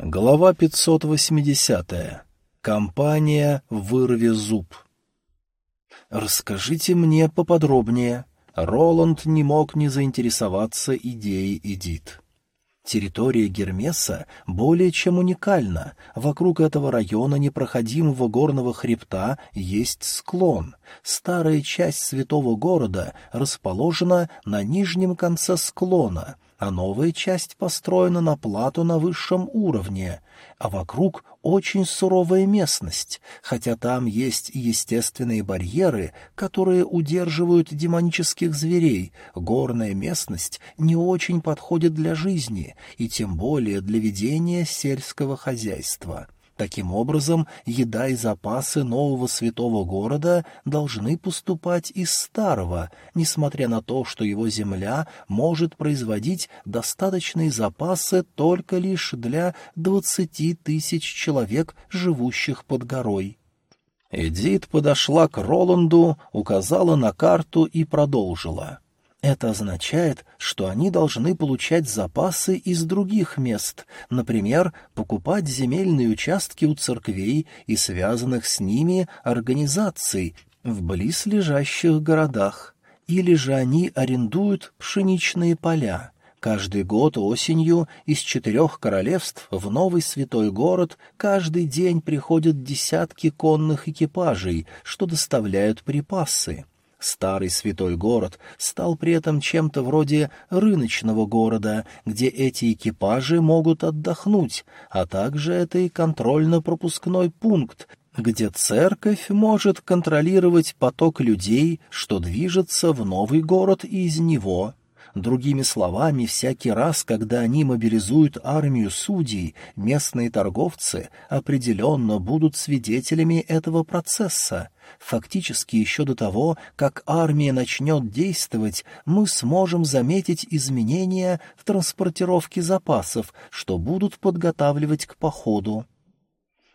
Глава 580. Компания «Вырви зуб». «Расскажите мне поподробнее». Роланд не мог не заинтересоваться идеей Эдит. Территория Гермеса более чем уникальна. Вокруг этого района непроходимого горного хребта есть склон. Старая часть святого города расположена на нижнем конце склона — а новая часть построена на плату на высшем уровне, а вокруг очень суровая местность, хотя там есть естественные барьеры, которые удерживают демонических зверей, горная местность не очень подходит для жизни и тем более для ведения сельского хозяйства. Таким образом, еда и запасы нового святого города должны поступать из старого, несмотря на то, что его земля может производить достаточные запасы только лишь для двадцати тысяч человек, живущих под горой. Эдит подошла к Роланду, указала на карту и продолжила. — это означает, что они должны получать запасы из других мест, например, покупать земельные участки у церквей и связанных с ними организаций в близлежащих городах. Или же они арендуют пшеничные поля. Каждый год осенью из четырех королевств в новый святой город каждый день приходят десятки конных экипажей, что доставляют припасы. Старый святой город стал при этом чем-то вроде рыночного города, где эти экипажи могут отдохнуть, а также это и контрольно-пропускной пункт, где церковь может контролировать поток людей, что движется в новый город и из него. Другими словами, всякий раз, когда они мобилизуют армию судей, местные торговцы определенно будут свидетелями этого процесса. Фактически еще до того, как армия начнет действовать, мы сможем заметить изменения в транспортировке запасов, что будут подготавливать к походу.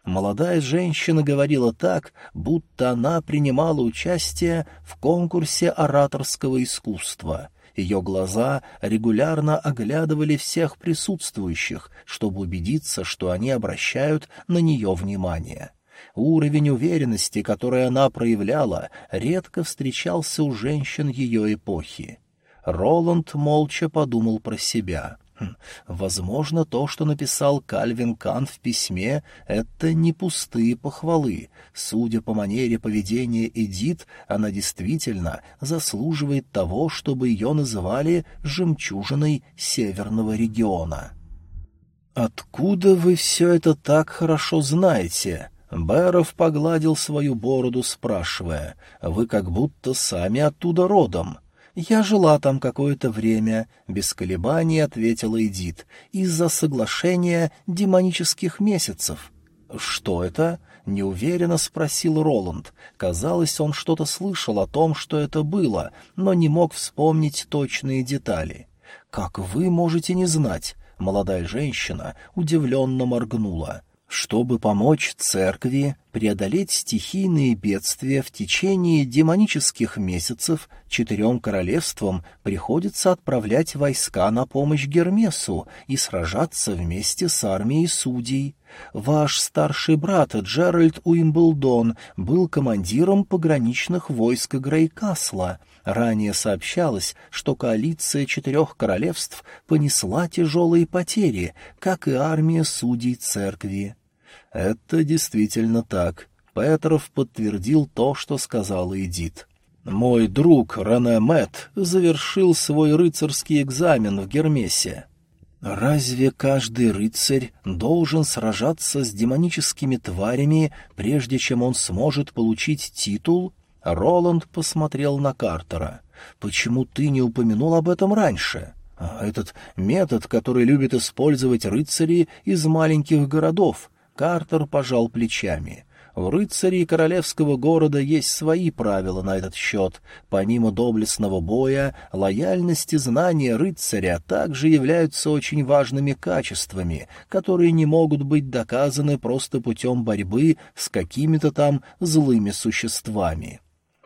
Молодая женщина говорила так, будто она принимала участие в конкурсе ораторского искусства. Ее глаза регулярно оглядывали всех присутствующих, чтобы убедиться, что они обращают на нее внимание. Уровень уверенности, который она проявляла, редко встречался у женщин ее эпохи. Роланд молча подумал про себя. Хм, возможно, то, что написал Кальвин Кан в письме, это не пустые похвалы. Судя по манере поведения Эдит, она действительно заслуживает того, чтобы ее называли «жемчужиной северного региона». «Откуда вы все это так хорошо знаете?» Бэров погладил свою бороду, спрашивая, «Вы как будто сами оттуда родом?» «Я жила там какое-то время», — без колебаний ответила Эдит, «из-за соглашения демонических месяцев». «Что это?» — неуверенно спросил Роланд. Казалось, он что-то слышал о том, что это было, но не мог вспомнить точные детали. «Как вы можете не знать?» — молодая женщина удивленно моргнула. Чтобы помочь церкви преодолеть стихийные бедствия в течение демонических месяцев, четырем королевствам приходится отправлять войска на помощь Гермесу и сражаться вместе с армией судей. Ваш старший брат Джеральд Уимблдон был командиром пограничных войск Грейкасла. Ранее сообщалось, что коалиция четырех королевств понесла тяжелые потери, как и армия судей церкви. Это действительно так. Петров подтвердил то, что сказала Эдит. Мой друг Рене Мэтт завершил свой рыцарский экзамен в Гермесе. Разве каждый рыцарь должен сражаться с демоническими тварями, прежде чем он сможет получить титул? Роланд посмотрел на Картера. Почему ты не упомянул об этом раньше? А этот метод, который любят использовать рыцари из маленьких городов, Картер пожал плечами. У рыцарей королевского города есть свои правила на этот счет. Помимо доблестного боя, лояльность и знания рыцаря также являются очень важными качествами, которые не могут быть доказаны просто путем борьбы с какими-то там злыми существами.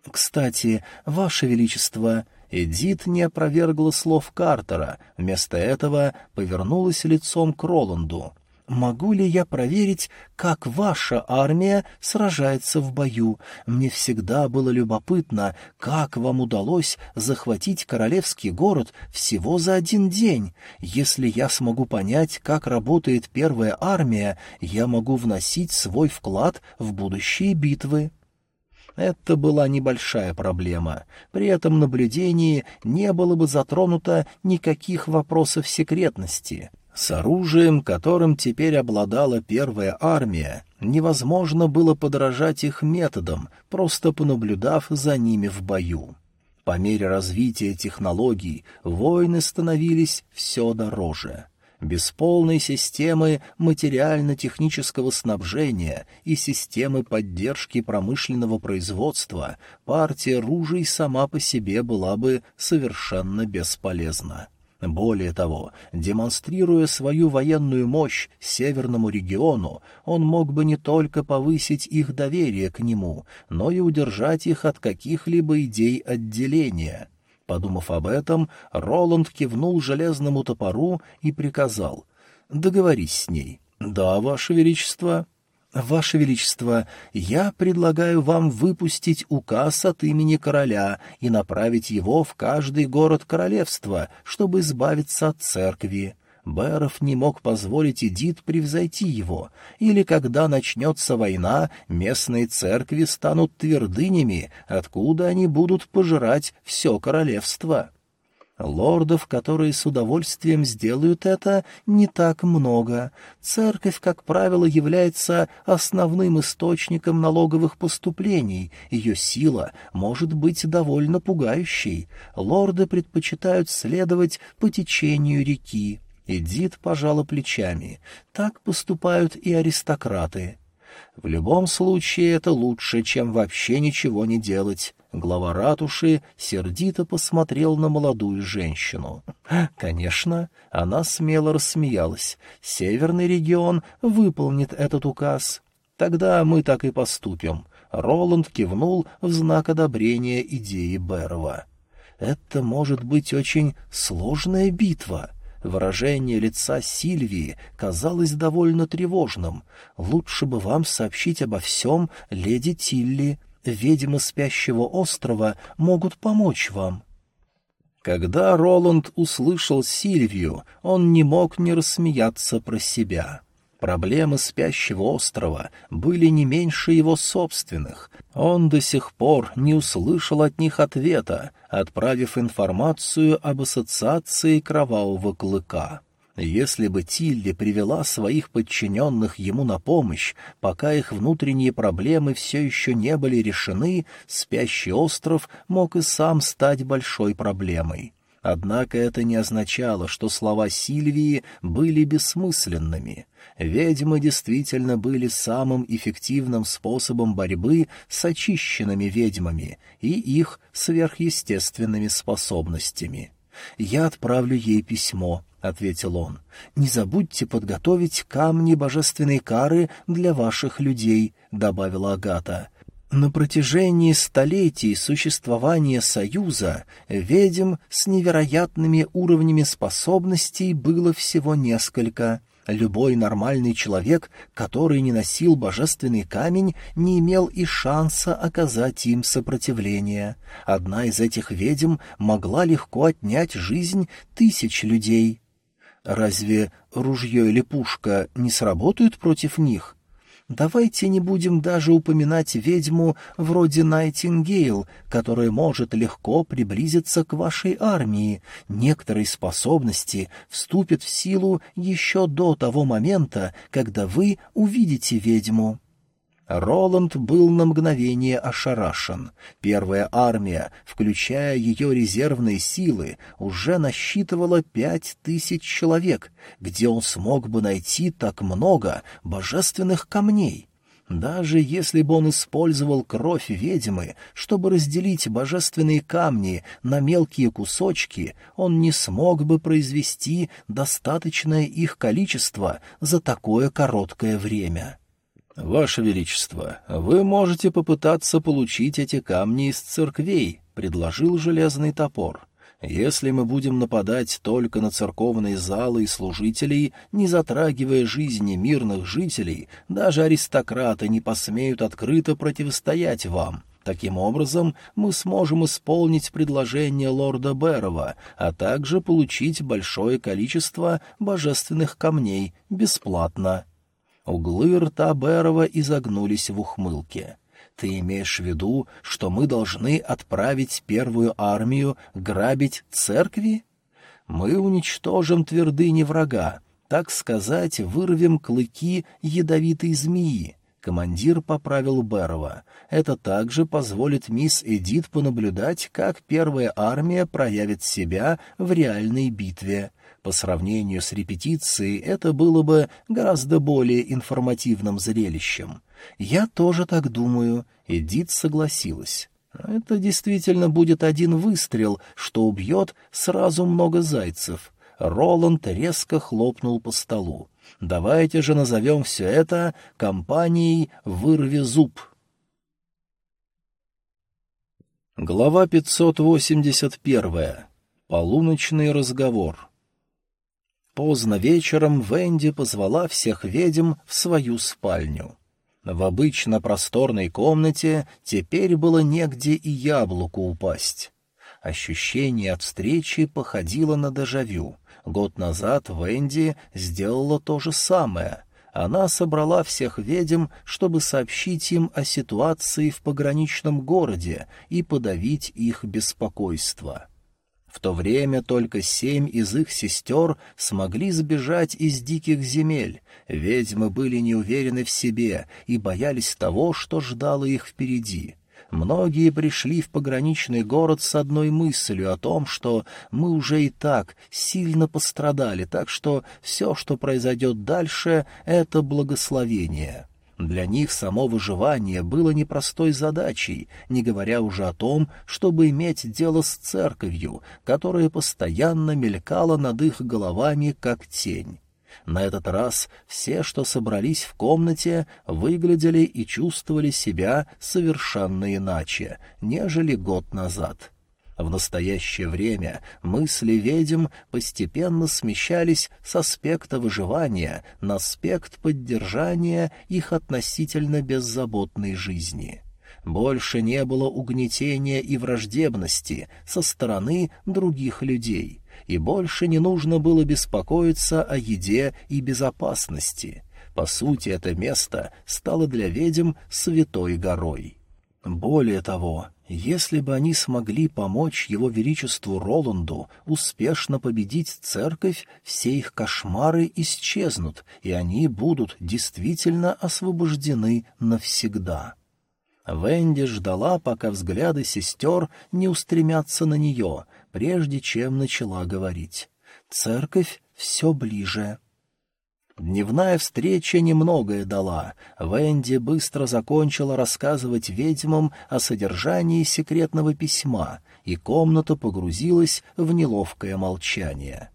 «Кстати, Ваше Величество...» Эдит не опровергла слов Картера, вместо этого повернулась лицом к Роланду — могу ли я проверить, как ваша армия сражается в бою? Мне всегда было любопытно, как вам удалось захватить королевский город всего за один день. Если я смогу понять, как работает первая армия, я могу вносить свой вклад в будущие битвы». Это была небольшая проблема. При этом наблюдении не было бы затронуто никаких вопросов секретности. С оружием, которым теперь обладала первая армия, невозможно было подражать их методам, просто понаблюдав за ними в бою. По мере развития технологий войны становились все дороже. Без полной системы материально-технического снабжения и системы поддержки промышленного производства партия ружей сама по себе была бы совершенно бесполезна. Более того, демонстрируя свою военную мощь северному региону, он мог бы не только повысить их доверие к нему, но и удержать их от каких-либо идей отделения. Подумав об этом, Роланд кивнул железному топору и приказал «Договорись с ней». «Да, Ваше Величество». «Ваше Величество, я предлагаю вам выпустить указ от имени короля и направить его в каждый город королевства, чтобы избавиться от церкви». Бэров не мог позволить Эдит превзойти его, или когда начнется война, местные церкви станут твердынями, откуда они будут пожирать все королевство. Лордов, которые с удовольствием сделают это, не так много. Церковь, как правило, является основным источником налоговых поступлений. Ее сила может быть довольно пугающей. Лорды предпочитают следовать по течению реки. Эдит пожала плечами. Так поступают и аристократы. В любом случае это лучше, чем вообще ничего не делать. Глава ратуши сердито посмотрел на молодую женщину. Конечно, она смело рассмеялась. Северный регион выполнит этот указ. Тогда мы так и поступим. Роланд кивнул в знак одобрения идеи Берова. Это может быть очень сложная битва. Выражение лица Сильвии казалось довольно тревожным. «Лучше бы вам сообщить обо всем, леди Тилли. Ведьмы спящего острова могут помочь вам». Когда Роланд услышал Сильвию, он не мог не рассмеяться про себя. Проблемы спящего острова были не меньше его собственных. Он до сих пор не услышал от них ответа, отправив информацию об ассоциации кровавого клыка. Если бы Тилли привела своих подчиненных ему на помощь, пока их внутренние проблемы все еще не были решены, спящий остров мог и сам стать большой проблемой. Однако это не означало, что слова Сильвии были бессмысленными. Ведьмы действительно были самым эффективным способом борьбы с очищенными ведьмами и их сверхъестественными способностями. «Я отправлю ей письмо», — ответил он. «Не забудьте подготовить камни божественной кары для ваших людей», — добавила Агата. На протяжении столетий существования Союза ведьм с невероятными уровнями способностей было всего несколько. Любой нормальный человек, который не носил божественный камень, не имел и шанса оказать им сопротивление. Одна из этих ведьм могла легко отнять жизнь тысяч людей. Разве ружье или пушка не сработают против них? Давайте не будем даже упоминать ведьму вроде Найтингейл, которая может легко приблизиться к вашей армии. Некоторые способности вступят в силу еще до того момента, когда вы увидите ведьму. Роланд был на мгновение ошарашен. Первая армия, включая ее резервные силы, уже насчитывала пять тысяч человек, где он смог бы найти так много божественных камней. Даже если бы он использовал кровь ведьмы, чтобы разделить божественные камни на мелкие кусочки, он не смог бы произвести достаточное их количество за такое короткое время. «Ваше Величество, вы можете попытаться получить эти камни из церквей», — предложил железный топор. «Если мы будем нападать только на церковные залы и служителей, не затрагивая жизни мирных жителей, даже аристократы не посмеют открыто противостоять вам». Таким образом, мы сможем исполнить предложение лорда Берова, а также получить большое количество божественных камней бесплатно. Углы рта Берова изогнулись в ухмылке. Ты имеешь в виду, что мы должны отправить первую армию грабить церкви? Мы уничтожим твердыни врага, так сказать, вырвем клыки ядовитой змеи. Командир поправил Берова. Это также позволит мисс Эдит понаблюдать, как первая армия проявит себя в реальной битве. По сравнению с репетицией это было бы гораздо более информативным зрелищем. Я тоже так думаю. Эдит согласилась. Это действительно будет один выстрел, что убьет сразу много зайцев. Роланд резко хлопнул по столу. Давайте же назовем все это компанией «Вырви зуб». Глава 581. Полуночный разговор. Поздно вечером Венди позвала всех ведьм в свою спальню. В обычно просторной комнате теперь было негде и яблоку упасть. Ощущение от встречи походило на дежавю. Год назад Венди сделала то же самое. Она собрала всех ведьм, чтобы сообщить им о ситуации в пограничном городе и подавить их беспокойство. В то время только семь из их сестер смогли сбежать из диких земель. Ведьмы были не уверены в себе и боялись того, что ждало их впереди. Многие пришли в пограничный город с одной мыслью о том, что мы уже и так сильно пострадали, так что все, что произойдет дальше, — это благословение. Для них само выживание было непростой задачей, не говоря уже о том, чтобы иметь дело с церковью, которая постоянно мелькала над их головами, как тень. На этот раз все, что собрались в комнате, выглядели и чувствовали себя совершенно иначе, нежели год назад. В настоящее время мысли ведьм постепенно смещались с аспекта выживания на аспект поддержания их относительно беззаботной жизни. Больше не было угнетения и враждебности со стороны других людей — и больше не нужно было беспокоиться о еде и безопасности. По сути, это место стало для ведьм святой горой. Более того, если бы они смогли помочь его величеству Роланду успешно победить церковь, все их кошмары исчезнут, и они будут действительно освобождены навсегда. Венди ждала, пока взгляды сестер не устремятся на нее, прежде чем начала говорить. «Церковь все ближе». Дневная встреча немногое дала. Венди быстро закончила рассказывать ведьмам о содержании секретного письма, и комната погрузилась в неловкое молчание.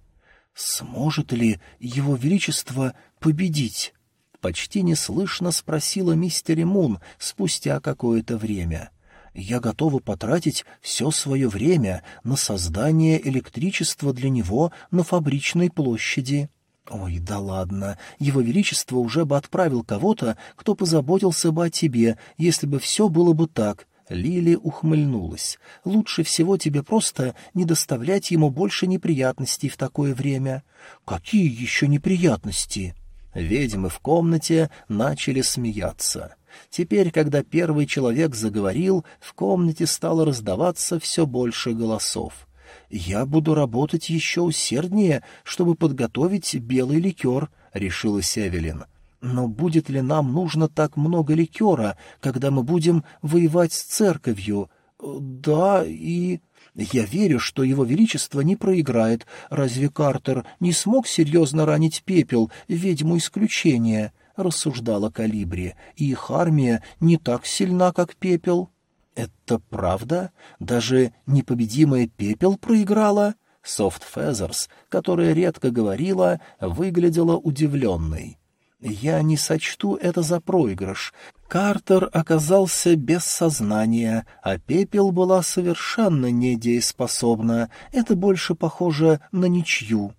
«Сможет ли его величество победить?» — почти неслышно спросила мистер Мун спустя какое-то время. — я готова потратить все свое время на создание электричества для него на фабричной площади. Ой, да ладно, его величество уже бы отправил кого-то, кто позаботился бы о тебе, если бы все было бы так. Лили ухмыльнулась. Лучше всего тебе просто не доставлять ему больше неприятностей в такое время. Какие еще неприятности? Ведьмы в комнате начали смеяться. Теперь, когда первый человек заговорил, в комнате стало раздаваться все больше голосов. «Я буду работать еще усерднее, чтобы подготовить белый ликер», — решилась Эвелин. «Но будет ли нам нужно так много ликера, когда мы будем воевать с церковью?» «Да, и...» «Я верю, что его величество не проиграет. Разве Картер не смог серьезно ранить пепел, ведьму исключения?» — рассуждала Калибри, — их армия не так сильна, как пепел. — Это правда? Даже непобедимая пепел проиграла? Софт Фезерс, которая редко говорила, выглядела удивленной. Я не сочту это за проигрыш. Картер оказался без сознания, а пепел была совершенно недееспособна. Это больше похоже на ничью.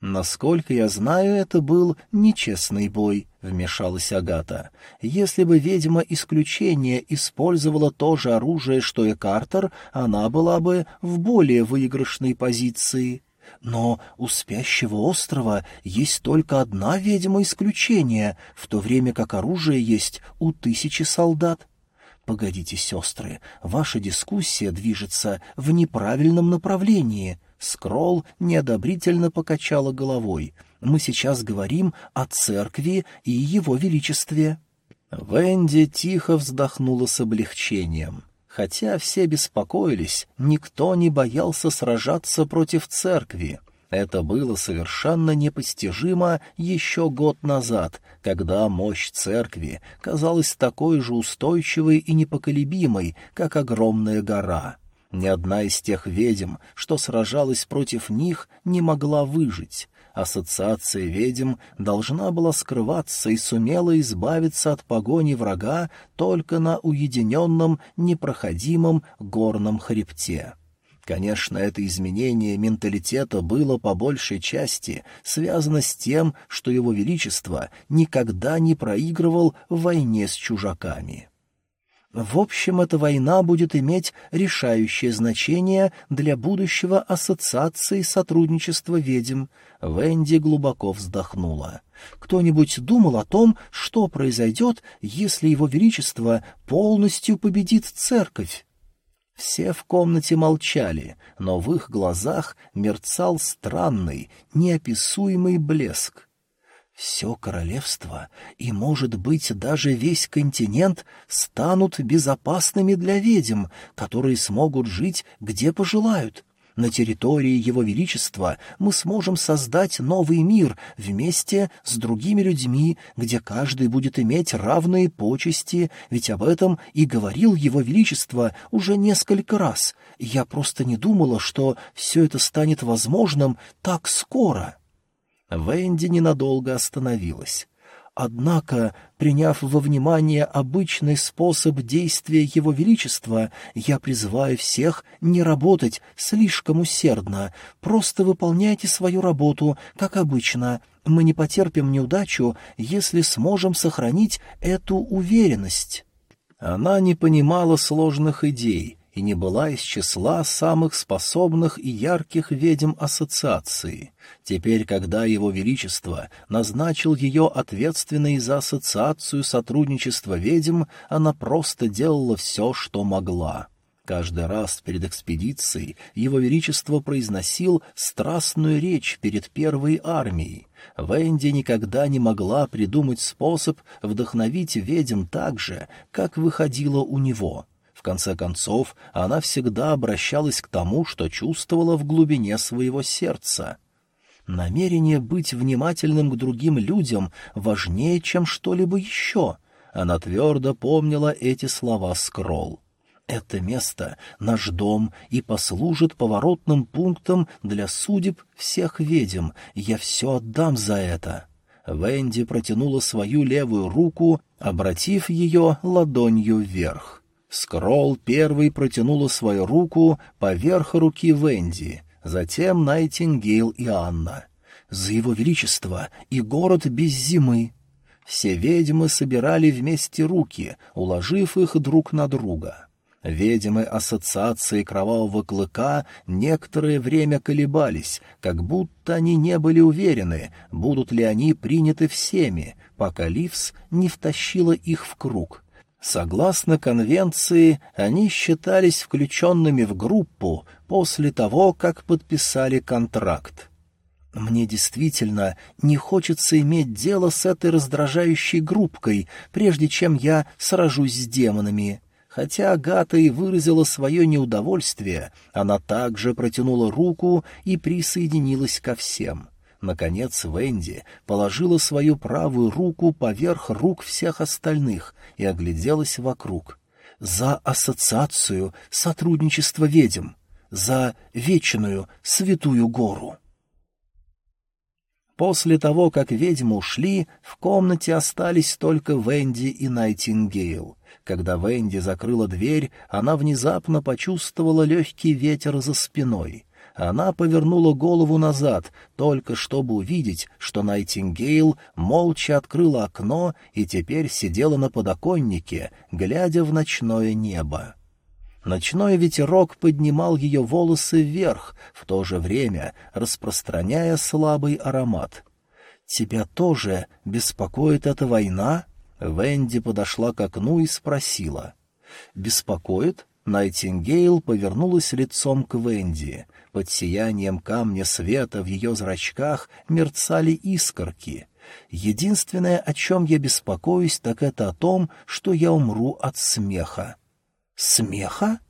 «Насколько я знаю, это был нечестный бой», — вмешалась Агата. «Если бы ведьма исключения использовала то же оружие, что и Картер, она была бы в более выигрышной позиции». Но у спящего острова есть только одна ведьма исключения, в то время как оружие есть у тысячи солдат. «Погодите, сестры, ваша дискуссия движется в неправильном направлении». Скролл неодобрительно покачала головой. «Мы сейчас говорим о церкви и его величестве». Венди тихо вздохнула с облегчением. Хотя все беспокоились, никто не боялся сражаться против церкви. Это было совершенно непостижимо еще год назад, когда мощь церкви казалась такой же устойчивой и непоколебимой, как огромная гора. Ни одна из тех ведьм, что сражалась против них, не могла выжить. Ассоциация ведьм должна была скрываться и сумела избавиться от погони врага только на уединенном, непроходимом горном хребте. Конечно, это изменение менталитета было по большей части связано с тем, что его величество никогда не проигрывал в войне с чужаками. В общем, эта война будет иметь решающее значение для будущего ассоциации сотрудничества ведьм. Венди глубоко вздохнула. Кто-нибудь думал о том, что произойдет, если его величество полностью победит церковь? Все в комнате молчали, но в их глазах мерцал странный, неописуемый блеск. Все королевство и, может быть, даже весь континент станут безопасными для ведьм, которые смогут жить где пожелают. На территории Его Величества мы сможем создать новый мир вместе с другими людьми, где каждый будет иметь равные почести, ведь об этом и говорил Его Величество уже несколько раз. Я просто не думала, что все это станет возможным так скоро. Венди ненадолго остановилась. Однако, приняв во внимание обычный способ действия Его Величества, я призываю всех не работать слишком усердно, просто выполняйте свою работу, как обычно. Мы не потерпим неудачу, если сможем сохранить эту уверенность». Она не понимала сложных идей, и не была из числа самых способных и ярких ведьм ассоциации. Теперь, когда Его Величество назначил ее ответственной за ассоциацию сотрудничества ведьм, она просто делала все, что могла. Каждый раз перед экспедицией Его Величество произносил страстную речь перед первой армией. Венди никогда не могла придумать способ вдохновить ведьм так же, как выходило у него — в конце концов, она всегда обращалась к тому, что чувствовала в глубине своего сердца. Намерение быть внимательным к другим людям важнее, чем что-либо еще. Она твердо помнила эти слова Скролл. Это место — наш дом и послужит поворотным пунктом для судеб всех ведьм. Я все отдам за это. Венди протянула свою левую руку, обратив ее ладонью вверх. Скролл первый протянула свою руку поверх руки Венди, затем Найтингейл и Анна. «За его величество и город без зимы!» Все ведьмы собирали вместе руки, уложив их друг на друга. Ведьмы Ассоциации Кровавого Клыка некоторое время колебались, как будто они не были уверены, будут ли они приняты всеми, пока Ливс не втащила их в круг — Согласно конвенции, они считались включенными в группу после того, как подписали контракт. Мне действительно не хочется иметь дело с этой раздражающей группкой, прежде чем я сражусь с демонами. Хотя Агата и выразила свое неудовольствие, она также протянула руку и присоединилась ко всем. Наконец Венди положила свою правую руку поверх рук всех остальных и огляделась вокруг. «За ассоциацию сотрудничества ведьм! За вечную святую гору!» После того, как ведьмы ушли, в комнате остались только Венди и Найтингейл. Когда Венди закрыла дверь, она внезапно почувствовала легкий ветер за спиной — она повернула голову назад, только чтобы увидеть, что Найтингейл молча открыла окно и теперь сидела на подоконнике, глядя в ночное небо. Ночной ветерок поднимал ее волосы вверх, в то же время распространяя слабый аромат. «Тебя тоже беспокоит эта война?» Венди подошла к окну и спросила — «Беспокоит?» Найтингейл повернулась лицом к Венди. Под сиянием камня света в ее зрачках мерцали искорки. Единственное, о чем я беспокоюсь, так это о том, что я умру от смеха. Смеха?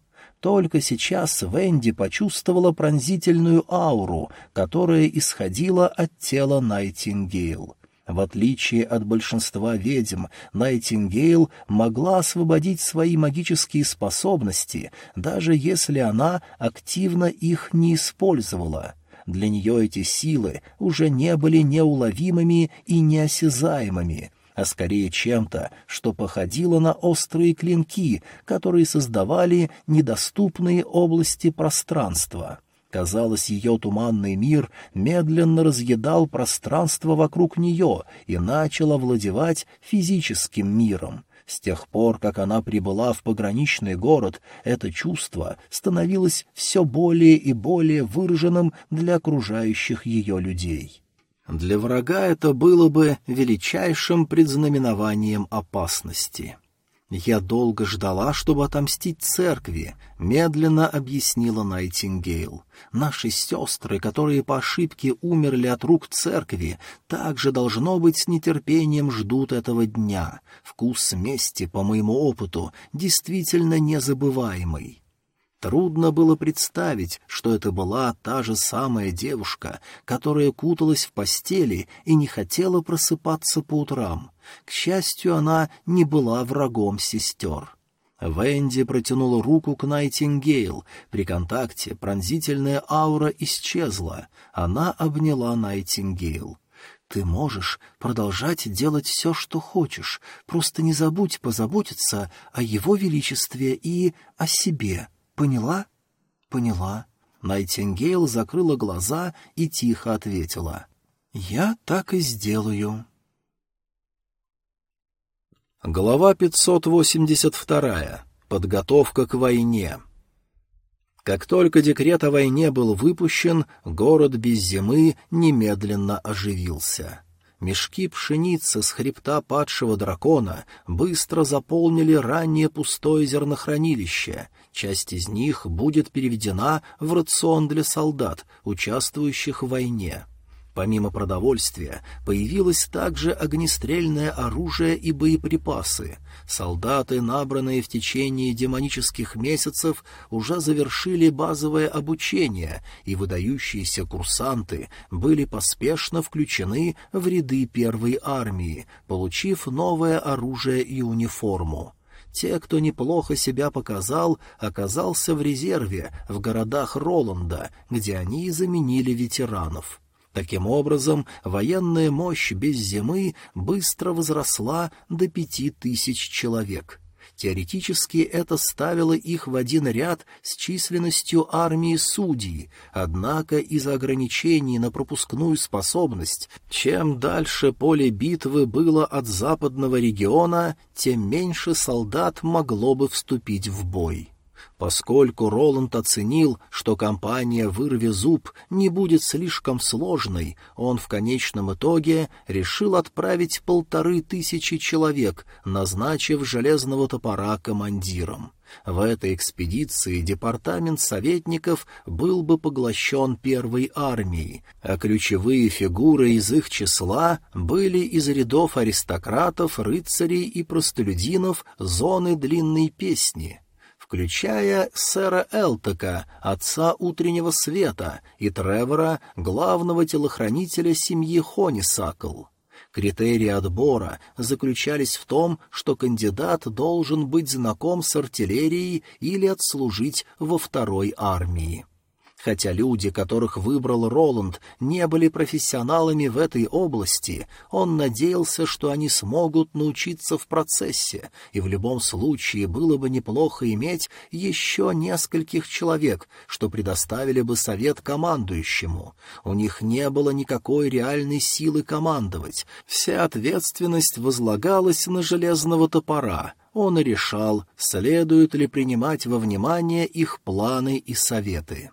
Только сейчас Венди почувствовала пронзительную ауру, которая исходила от тела Найтингейл. В отличие от большинства ведьм, Найтингейл могла освободить свои магические способности, даже если она активно их не использовала. Для нее эти силы уже не были неуловимыми и неосязаемыми, а скорее чем-то, что походило на острые клинки, которые создавали недоступные области пространства. Казалось, ее туманный мир медленно разъедал пространство вокруг нее и начал овладевать физическим миром. С тех пор, как она прибыла в пограничный город, это чувство становилось все более и более выраженным для окружающих ее людей. Для врага это было бы величайшим предзнаменованием опасности. «Я долго ждала, чтобы отомстить церкви», — медленно объяснила Найтингейл. «Наши сестры, которые по ошибке умерли от рук церкви, также, должно быть, с нетерпением ждут этого дня. Вкус мести, по моему опыту, действительно незабываемый». Трудно было представить, что это была та же самая девушка, которая куталась в постели и не хотела просыпаться по утрам. К счастью, она не была врагом сестер. Венди протянула руку к Найтингейл. При контакте пронзительная аура исчезла. Она обняла Найтингейл. «Ты можешь продолжать делать все, что хочешь. Просто не забудь позаботиться о его величестве и о себе. Поняла?» «Поняла». Найтингейл закрыла глаза и тихо ответила. «Я так и сделаю». Глава 582. Подготовка к войне. Как только декрет о войне был выпущен, город без зимы немедленно оживился. Мешки пшеницы с хребта падшего дракона быстро заполнили ранее пустое зернохранилище. Часть из них будет переведена в рацион для солдат, участвующих в войне. Помимо продовольствия, появилось также огнестрельное оружие и боеприпасы. Солдаты, набранные в течение демонических месяцев, уже завершили базовое обучение, и выдающиеся курсанты были поспешно включены в ряды первой армии, получив новое оружие и униформу. Те, кто неплохо себя показал, оказался в резерве в городах Роланда, где они заменили ветеранов. Таким образом, военная мощь без зимы быстро возросла до пяти тысяч человек. Теоретически это ставило их в один ряд с численностью армии судей, однако из-за ограничений на пропускную способность, чем дальше поле битвы было от западного региона, тем меньше солдат могло бы вступить в бой. Поскольку Роланд оценил, что компания «Вырви зуб» не будет слишком сложной, он в конечном итоге решил отправить полторы тысячи человек, назначив железного топора командиром. В этой экспедиции департамент советников был бы поглощен первой армией, а ключевые фигуры из их числа были из рядов аристократов, рыцарей и простолюдинов зоны длинной песни — включая сэра Элтека, отца утреннего света, и Тревора, главного телохранителя семьи Хонисакл. Критерии отбора заключались в том, что кандидат должен быть знаком с артиллерией или отслужить во второй армии. Хотя люди, которых выбрал Роланд, не были профессионалами в этой области, он надеялся, что они смогут научиться в процессе, и в любом случае было бы неплохо иметь еще нескольких человек, что предоставили бы совет командующему. У них не было никакой реальной силы командовать, вся ответственность возлагалась на железного топора — он решал, следует ли принимать во внимание их планы и советы.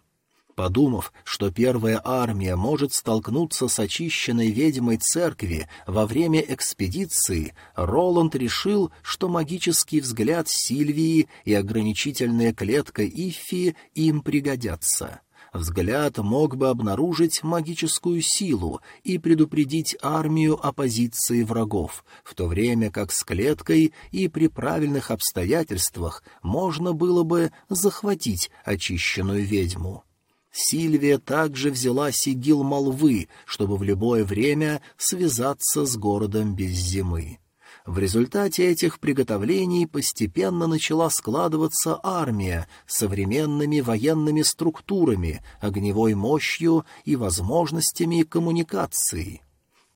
Подумав, что первая армия может столкнуться с очищенной ведьмой церкви во время экспедиции, Роланд решил, что магический взгляд Сильвии и ограничительная клетка Иффи им пригодятся. Взгляд мог бы обнаружить магическую силу и предупредить армию оппозиции врагов, в то время как с клеткой и при правильных обстоятельствах можно было бы захватить очищенную ведьму. Сильвия также взяла сигил молвы, чтобы в любое время связаться с городом без зимы. В результате этих приготовлений постепенно начала складываться армия современными военными структурами, огневой мощью и возможностями коммуникации.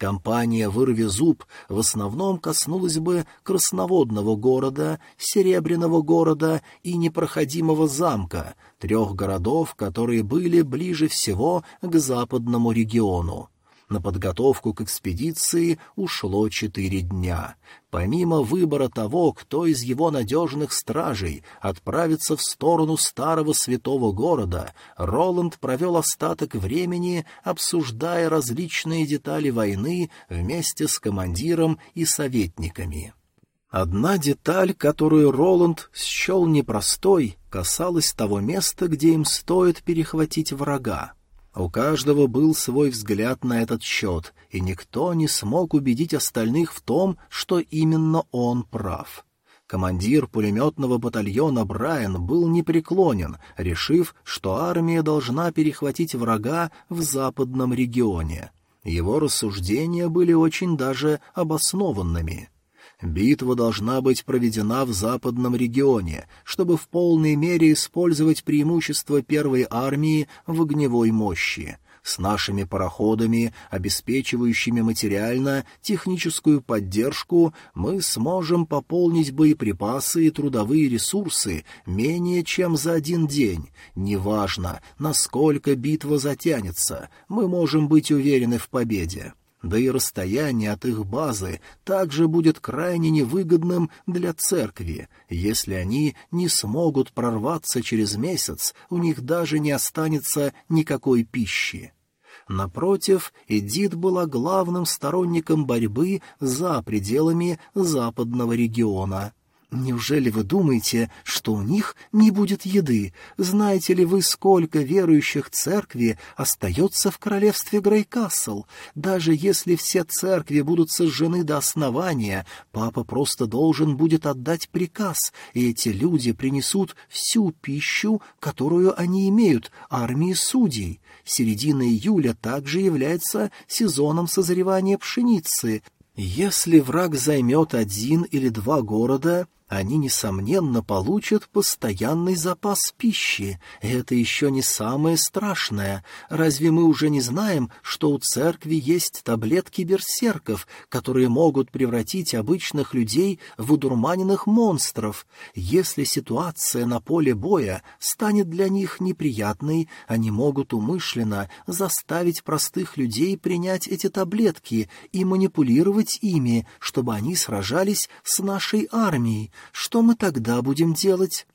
Компания «Вырви зуб» в основном коснулась бы Красноводного города, Серебряного города и Непроходимого замка, трех городов, которые были ближе всего к западному региону. На подготовку к экспедиции ушло четыре дня. Помимо выбора того, кто из его надежных стражей отправится в сторону старого святого города, Роланд провел остаток времени, обсуждая различные детали войны вместе с командиром и советниками. Одна деталь, которую Роланд счел непростой, касалась того места, где им стоит перехватить врага. У каждого был свой взгляд на этот счет, и никто не смог убедить остальных в том, что именно он прав. Командир пулеметного батальона Брайан был непреклонен, решив, что армия должна перехватить врага в западном регионе. Его рассуждения были очень даже обоснованными. Битва должна быть проведена в западном регионе, чтобы в полной мере использовать преимущество первой армии в огневой мощи. С нашими пароходами, обеспечивающими материально-техническую поддержку, мы сможем пополнить боеприпасы и трудовые ресурсы менее чем за один день. Неважно, насколько битва затянется, мы можем быть уверены в победе да и расстояние от их базы также будет крайне невыгодным для церкви. Если они не смогут прорваться через месяц, у них даже не останется никакой пищи. Напротив, Эдит была главным сторонником борьбы за пределами западного региона. Неужели вы думаете, что у них не будет еды? Знаете ли вы, сколько верующих церкви остается в королевстве Грейкасл? Даже если все церкви будут сожжены до основания, папа просто должен будет отдать приказ, и эти люди принесут всю пищу, которую они имеют, армии судей. Середина июля также является сезоном созревания пшеницы. Если враг займет один или два города, они, несомненно, получат постоянный запас пищи. Это еще не самое страшное. Разве мы уже не знаем, что у церкви есть таблетки берсерков, которые могут превратить обычных людей в удурманенных монстров? Если ситуация на поле боя станет для них неприятной, они могут умышленно заставить простых людей принять эти таблетки и манипулировать ими, чтобы они сражались с нашей армией. Что мы тогда будем делать?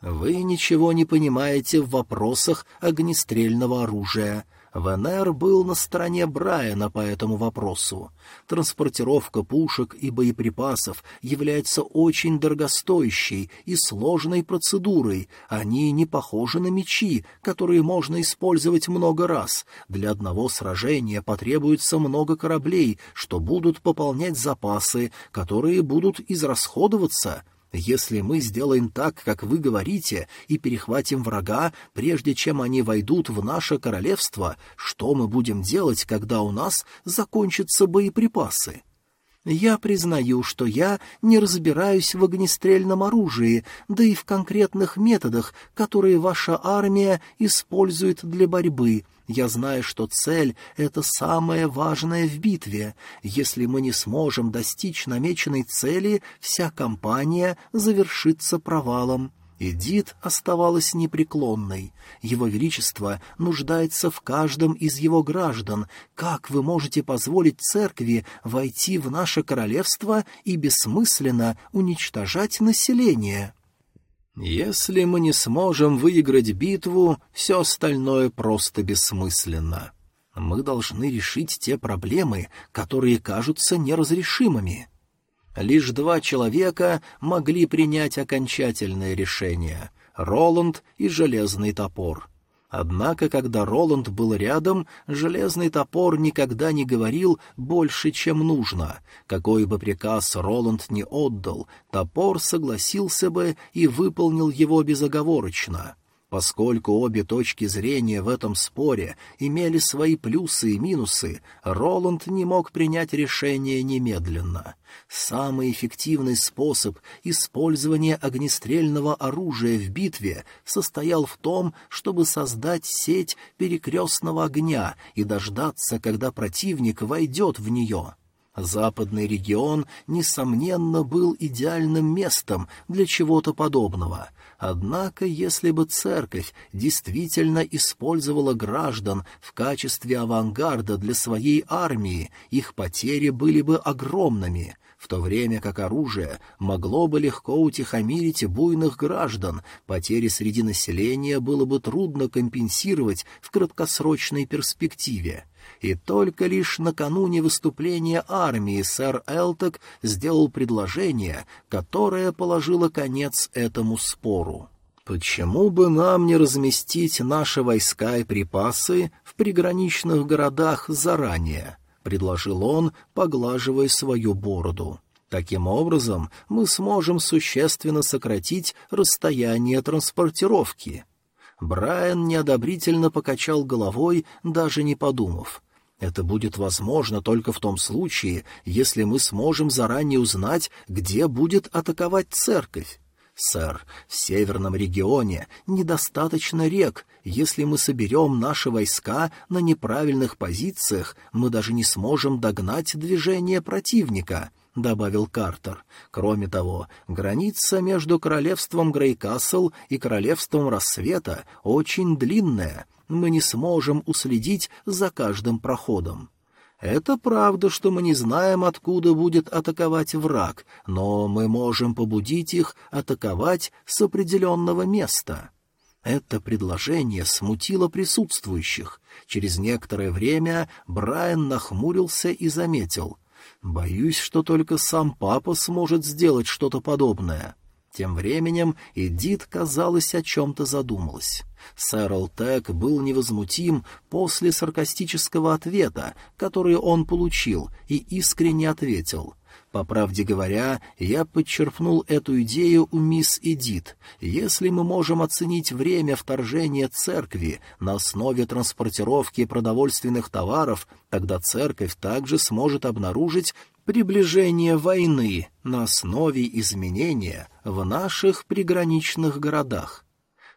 Вы ничего не понимаете в вопросах огнестрельного оружия. ВНР был на стороне Брайана по этому вопросу. Транспортировка пушек и боеприпасов является очень дорогостоящей и сложной процедурой. Они не похожи на мечи, которые можно использовать много раз. Для одного сражения потребуется много кораблей, что будут пополнять запасы, которые будут израсходоваться — если мы сделаем так, как вы говорите, и перехватим врага, прежде чем они войдут в наше королевство, что мы будем делать, когда у нас закончатся боеприпасы? Я признаю, что я не разбираюсь в огнестрельном оружии, да и в конкретных методах, которые ваша армия использует для борьбы, я знаю, что цель — это самое важное в битве. Если мы не сможем достичь намеченной цели, вся кампания завершится провалом». Эдит оставалась непреклонной. Его Величество нуждается в каждом из его граждан. Как вы можете позволить церкви войти в наше королевство и бессмысленно уничтожать население?» Если мы не сможем выиграть битву, все остальное просто бессмысленно. Мы должны решить те проблемы, которые кажутся неразрешимыми. Лишь два человека могли принять окончательное решение — Роланд и Железный топор — Однако, когда Роланд был рядом, железный топор никогда не говорил больше, чем нужно. Какой бы приказ Роланд не отдал, топор согласился бы и выполнил его безоговорочно. Поскольку обе точки зрения в этом споре имели свои плюсы и минусы, Роланд не мог принять решение немедленно. Самый эффективный способ использования огнестрельного оружия в битве состоял в том, чтобы создать сеть перекрестного огня и дождаться, когда противник войдет в нее. Западный регион, несомненно, был идеальным местом для чего-то подобного — Однако, если бы церковь действительно использовала граждан в качестве авангарда для своей армии, их потери были бы огромными, в то время как оружие могло бы легко утихомирить буйных граждан, потери среди населения было бы трудно компенсировать в краткосрочной перспективе и только лишь накануне выступления армии сэр Элток сделал предложение, которое положило конец этому спору. «Почему бы нам не разместить наши войска и припасы в приграничных городах заранее?» — предложил он, поглаживая свою бороду. Таким образом, мы сможем существенно сократить расстояние транспортировки. Брайан неодобрительно покачал головой, даже не подумав. Это будет возможно только в том случае, если мы сможем заранее узнать, где будет атаковать церковь. Сэр, в северном регионе недостаточно рек. Если мы соберем наши войска на неправильных позициях, мы даже не сможем догнать движение противника. — добавил Картер. «Кроме того, граница между королевством Грейкасл и королевством Рассвета очень длинная. Мы не сможем уследить за каждым проходом». Это правда, что мы не знаем, откуда будет атаковать враг, но мы можем побудить их атаковать с определенного места. Это предложение смутило присутствующих. Через некоторое время Брайан нахмурился и заметил. Боюсь, что только сам папа сможет сделать что-то подобное. Тем временем Эдит, казалось, о чем-то задумалась. Сэр Олтек был невозмутим после саркастического ответа, который он получил, и искренне ответил — по правде говоря, я подчерпнул эту идею у мисс Эдит. Если мы можем оценить время вторжения церкви на основе транспортировки продовольственных товаров, тогда церковь также сможет обнаружить приближение войны на основе изменения в наших приграничных городах.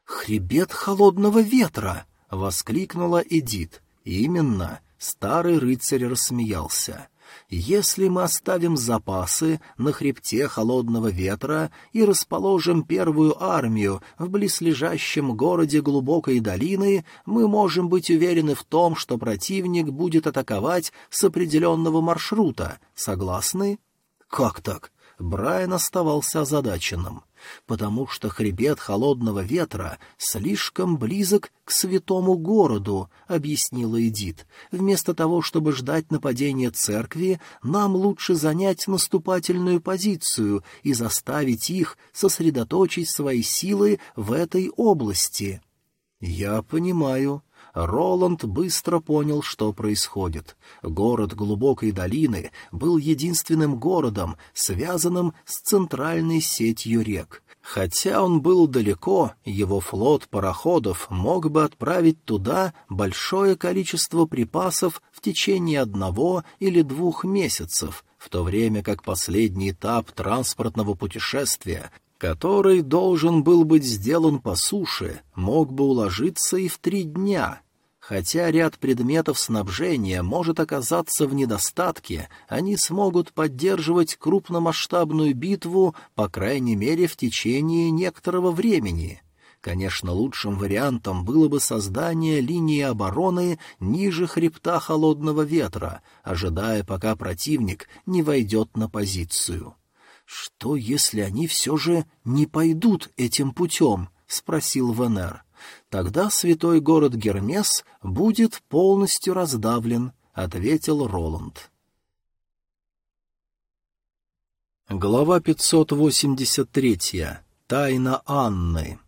«Хребет холодного ветра!» — воскликнула Эдит. «Именно!» — старый рыцарь рассмеялся. Если мы оставим запасы на хребте холодного ветра и расположим первую армию в близлежащем городе глубокой долины, мы можем быть уверены в том, что противник будет атаковать с определенного маршрута. Согласны? Как так? Брайан оставался озадаченным потому что хребет холодного ветра слишком близок к святому городу, — объяснила Эдит. Вместо того, чтобы ждать нападения церкви, нам лучше занять наступательную позицию и заставить их сосредоточить свои силы в этой области. — Я понимаю, Роланд быстро понял, что происходит. Город глубокой долины был единственным городом, связанным с центральной сетью рек. Хотя он был далеко, его флот пароходов мог бы отправить туда большое количество припасов в течение одного или двух месяцев, в то время как последний этап транспортного путешествия который должен был быть сделан по суше, мог бы уложиться и в три дня. Хотя ряд предметов снабжения может оказаться в недостатке, они смогут поддерживать крупномасштабную битву, по крайней мере, в течение некоторого времени. Конечно, лучшим вариантом было бы создание линии обороны ниже хребта холодного ветра, ожидая, пока противник не войдет на позицию. «Что, если они все же не пойдут этим путем?» — спросил Венер. «Тогда святой город Гермес будет полностью раздавлен», — ответил Роланд. Глава 583. Тайна Анны.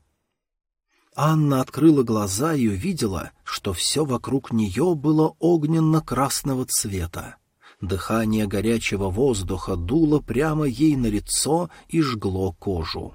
Анна открыла глаза и увидела, что все вокруг нее было огненно-красного цвета. Дыхание горячего воздуха дуло прямо ей на лицо и жгло кожу.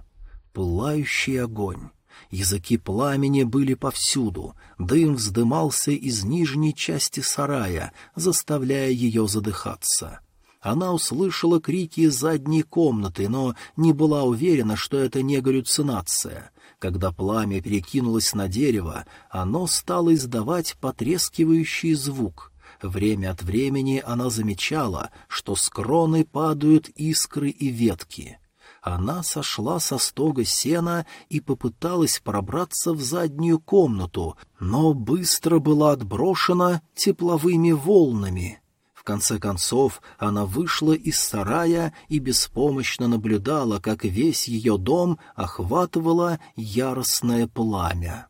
Пылающий огонь. Языки пламени были повсюду, дым вздымался из нижней части сарая, заставляя ее задыхаться. Она услышала крики из задней комнаты, но не была уверена, что это не галлюцинация. Когда пламя перекинулось на дерево, оно стало издавать потрескивающий звук. Время от времени она замечала, что с кроны падают искры и ветки. Она сошла со стога сена и попыталась пробраться в заднюю комнату, но быстро была отброшена тепловыми волнами — в конце концов, она вышла из сарая и беспомощно наблюдала, как весь ее дом охватывало яростное пламя.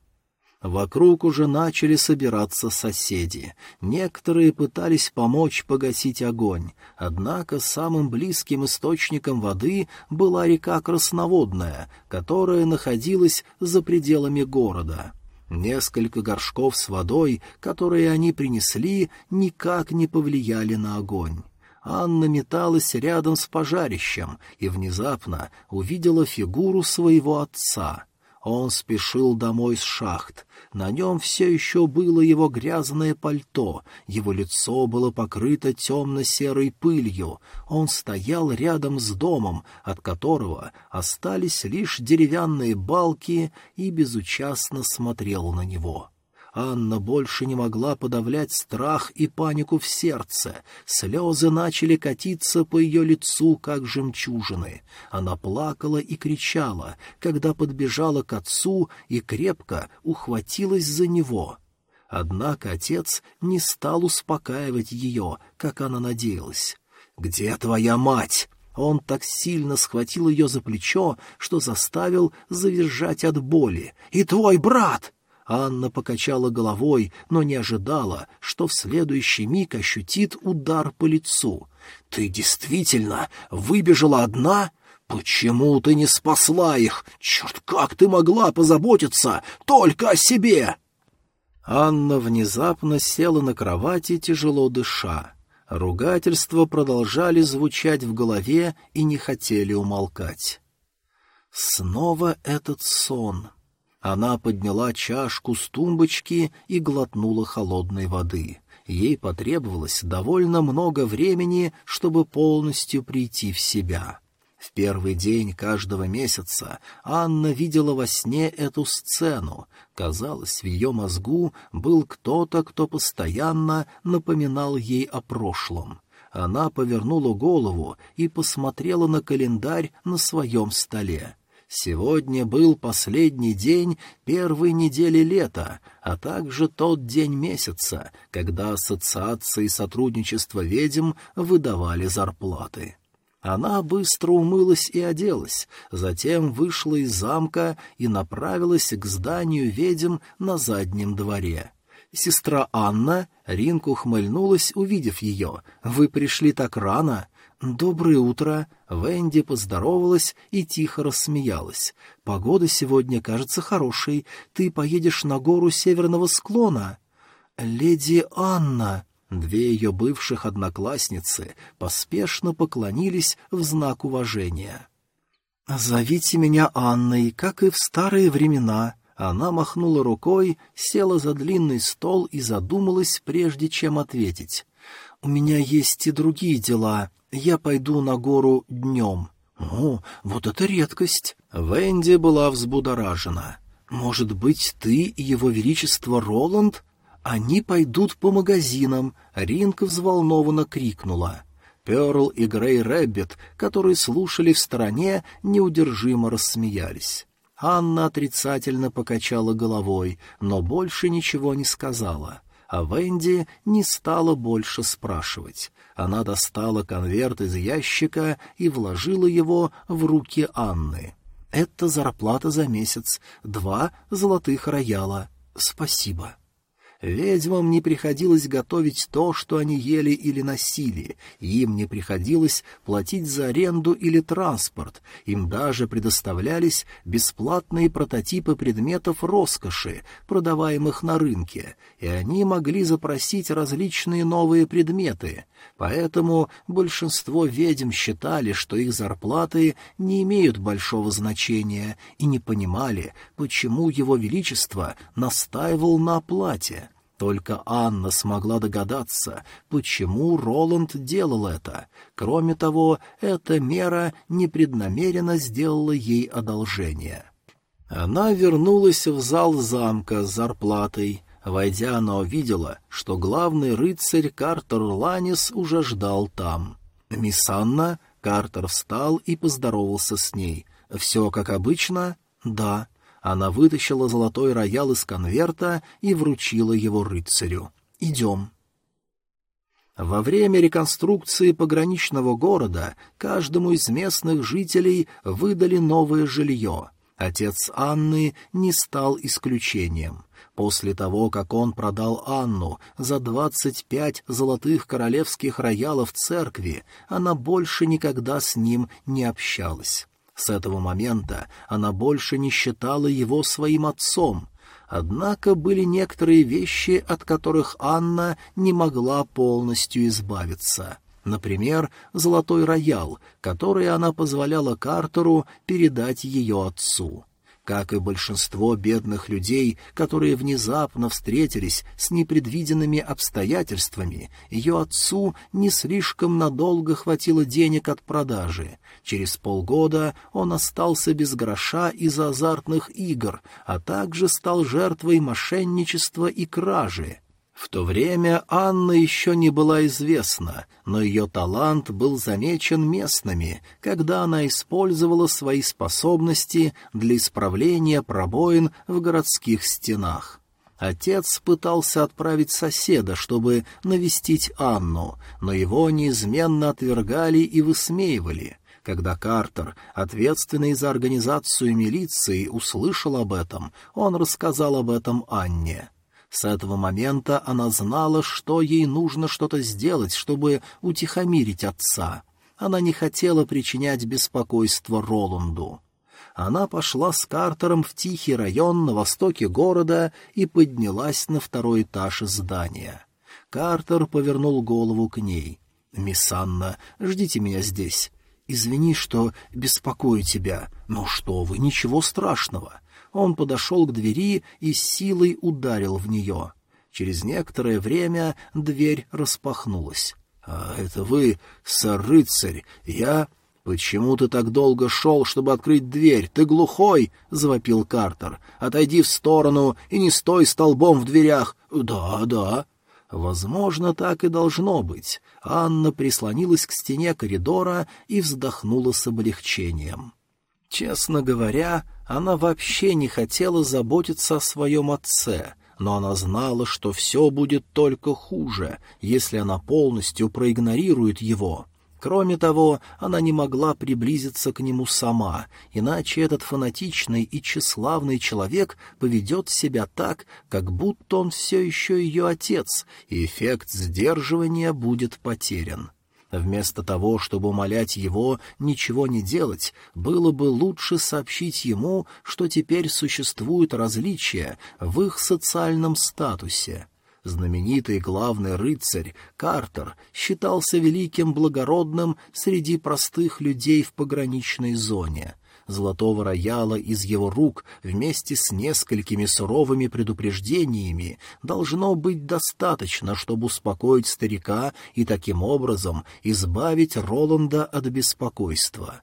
Вокруг уже начали собираться соседи. Некоторые пытались помочь погасить огонь, однако самым близким источником воды была река Красноводная, которая находилась за пределами города. Несколько горшков с водой, которые они принесли, никак не повлияли на огонь. Анна металась рядом с пожарищем и внезапно увидела фигуру своего отца. Он спешил домой с шахт. На нем все еще было его грязное пальто, его лицо было покрыто темно-серой пылью. Он стоял рядом с домом, от которого остались лишь деревянные балки, и безучастно смотрел на него. Анна больше не могла подавлять страх и панику в сердце. Слезы начали катиться по ее лицу, как жемчужины. Она плакала и кричала, когда подбежала к отцу и крепко ухватилась за него. Однако отец не стал успокаивать ее, как она надеялась. «Где твоя мать?» Он так сильно схватил ее за плечо, что заставил завизжать от боли. «И твой брат!» Анна покачала головой, но не ожидала, что в следующий миг ощутит удар по лицу. «Ты действительно выбежала одна? Почему ты не спасла их? Черт, как ты могла позаботиться только о себе?» Анна внезапно села на кровати, тяжело дыша. Ругательства продолжали звучать в голове и не хотели умолкать. Снова этот сон. Она подняла чашку с тумбочки и глотнула холодной воды. Ей потребовалось довольно много времени, чтобы полностью прийти в себя. В первый день каждого месяца Анна видела во сне эту сцену. Казалось, в ее мозгу был кто-то, кто постоянно напоминал ей о прошлом. Она повернула голову и посмотрела на календарь на своем столе. Сегодня был последний день первой недели лета, а также тот день месяца, когда ассоциации сотрудничества ведьм выдавали зарплаты. Она быстро умылась и оделась, затем вышла из замка и направилась к зданию ведьм на заднем дворе. Сестра Анна, Ринка ухмыльнулась, увидев ее. «Вы пришли так рано?» «Доброе утро!» Венди поздоровалась и тихо рассмеялась. «Погода сегодня кажется хорошей. Ты поедешь на гору северного склона». «Леди Анна!» Две ее бывших одноклассницы поспешно поклонились в знак уважения. «Зовите меня Анной, как и в старые времена». Она махнула рукой, села за длинный стол и задумалась, прежде чем ответить. «У меня есть и другие дела. Я пойду на гору днем». «О, вот это редкость!» Венди была взбудоражена. «Может быть, ты и его величество Роланд?» «Они пойдут по магазинам», — Ринка взволнованно крикнула. Перл и Грей Рэббит, которые слушали в стороне, неудержимо рассмеялись. Анна отрицательно покачала головой, но больше ничего не сказала. А Венди не стала больше спрашивать. Она достала конверт из ящика и вложила его в руки Анны. «Это зарплата за месяц. Два золотых рояла. Спасибо». Ведьмам не приходилось готовить то, что они ели или носили, им не приходилось платить за аренду или транспорт, им даже предоставлялись бесплатные прототипы предметов роскоши, продаваемых на рынке, и они могли запросить различные новые предметы. Поэтому большинство ведьм считали, что их зарплаты не имеют большого значения, и не понимали, почему его величество настаивал на оплате. Только Анна смогла догадаться, почему Роланд делал это. Кроме того, эта мера непреднамеренно сделала ей одолжение. Она вернулась в зал замка с зарплатой. Войдя, она увидела, что главный рыцарь Картер Ланис уже ждал там. «Мисс Анна?» Картер встал и поздоровался с ней. «Все как обычно?» «Да». Она вытащила золотой роял из конверта и вручила его рыцарю. «Идем». Во время реконструкции пограничного города каждому из местных жителей выдали новое жилье. Отец Анны не стал исключением. После того, как он продал Анну за двадцать пять золотых королевских роялов церкви, она больше никогда с ним не общалась. С этого момента она больше не считала его своим отцом. Однако были некоторые вещи, от которых Анна не могла полностью избавиться. Например, золотой роял, который она позволяла Картеру передать ее отцу. Как и большинство бедных людей, которые внезапно встретились с непредвиденными обстоятельствами, ее отцу не слишком надолго хватило денег от продажи. Через полгода он остался без гроша из-за азартных игр, а также стал жертвой мошенничества и кражи. В то время Анна еще не была известна, но ее талант был замечен местными, когда она использовала свои способности для исправления пробоин в городских стенах. Отец пытался отправить соседа, чтобы навестить Анну, но его неизменно отвергали и высмеивали. Когда Картер, ответственный за организацию милиции, услышал об этом, он рассказал об этом Анне. С этого момента она знала, что ей нужно что-то сделать, чтобы утихомирить отца. Она не хотела причинять беспокойство Роланду. Она пошла с Картером в тихий район на востоке города и поднялась на второй этаж здания. Картер повернул голову к ней. «Мисс Анна, ждите меня здесь. Извини, что беспокою тебя. Но что вы, ничего страшного. Он подошел к двери и силой ударил в нее. Через некоторое время дверь распахнулась. «А это вы, сэр-рыцарь, я...» «Почему ты так долго шел, чтобы открыть дверь? Ты глухой!» — завопил Картер. «Отойди в сторону и не стой столбом в дверях!» «Да, да». Возможно, так и должно быть. Анна прислонилась к стене коридора и вздохнула с облегчением. Честно говоря, она вообще не хотела заботиться о своем отце, но она знала, что все будет только хуже, если она полностью проигнорирует его. Кроме того, она не могла приблизиться к нему сама, иначе этот фанатичный и тщеславный человек поведет себя так, как будто он все еще ее отец, и эффект сдерживания будет потерян. Вместо того, чтобы умолять его ничего не делать, было бы лучше сообщить ему, что теперь существуют различия в их социальном статусе. Знаменитый главный рыцарь Картер считался великим благородным среди простых людей в пограничной зоне — золотого рояла из его рук вместе с несколькими суровыми предупреждениями должно быть достаточно, чтобы успокоить старика и таким образом избавить Роланда от беспокойства.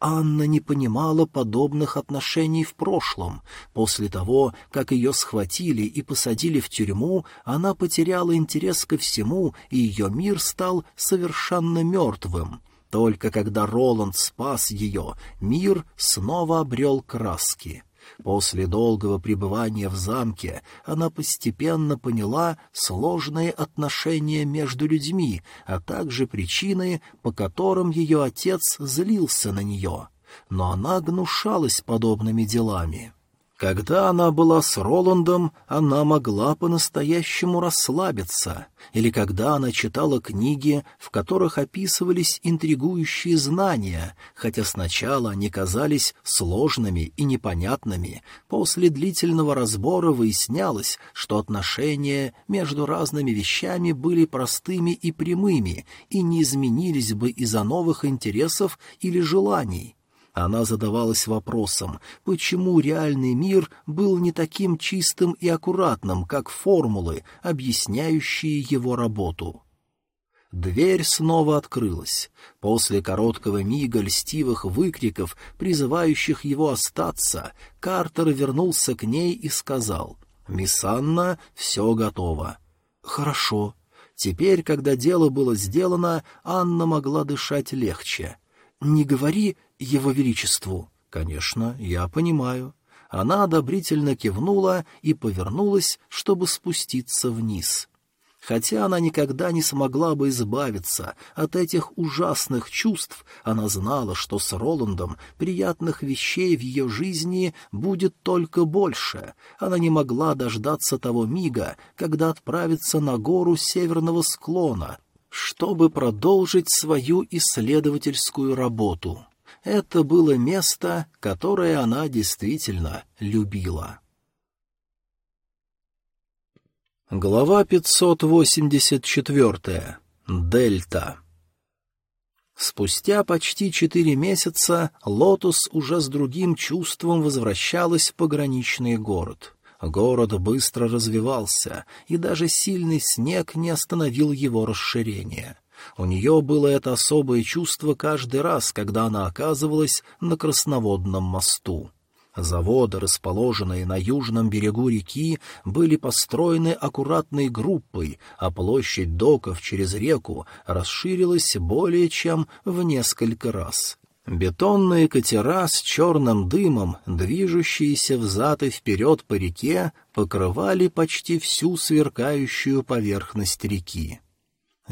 Анна не понимала подобных отношений в прошлом. После того, как ее схватили и посадили в тюрьму, она потеряла интерес ко всему, и ее мир стал совершенно мертвым. Только когда Роланд спас ее, мир снова обрел краски. После долгого пребывания в замке она постепенно поняла сложные отношения между людьми, а также причины, по которым ее отец злился на нее. Но она гнушалась подобными делами. Когда она была с Роландом, она могла по-настоящему расслабиться, или когда она читала книги, в которых описывались интригующие знания, хотя сначала они казались сложными и непонятными, после длительного разбора выяснялось, что отношения между разными вещами были простыми и прямыми и не изменились бы из-за новых интересов или желаний. Она задавалась вопросом, почему реальный мир был не таким чистым и аккуратным, как формулы, объясняющие его работу. Дверь снова открылась. После короткого мига льстивых выкриков, призывающих его остаться, Картер вернулся к ней и сказал, «Мисс Анна, все готово». «Хорошо». Теперь, когда дело было сделано, Анна могла дышать легче. «Не говори его величеству». «Конечно, я понимаю». Она одобрительно кивнула и повернулась, чтобы спуститься вниз. Хотя она никогда не смогла бы избавиться от этих ужасных чувств, она знала, что с Роландом приятных вещей в ее жизни будет только больше. Она не могла дождаться того мига, когда отправится на гору северного склона, чтобы продолжить свою исследовательскую работу. Это было место, которое она действительно любила. Глава 584. Дельта. Спустя почти четыре месяца Лотус уже с другим чувством возвращалась в пограничный город. Город быстро развивался, и даже сильный снег не остановил его расширение. У нее было это особое чувство каждый раз, когда она оказывалась на Красноводном мосту. Заводы, расположенные на южном берегу реки, были построены аккуратной группой, а площадь доков через реку расширилась более чем в несколько раз. Бетонные катера с черным дымом, движущиеся взад и вперед по реке, покрывали почти всю сверкающую поверхность реки.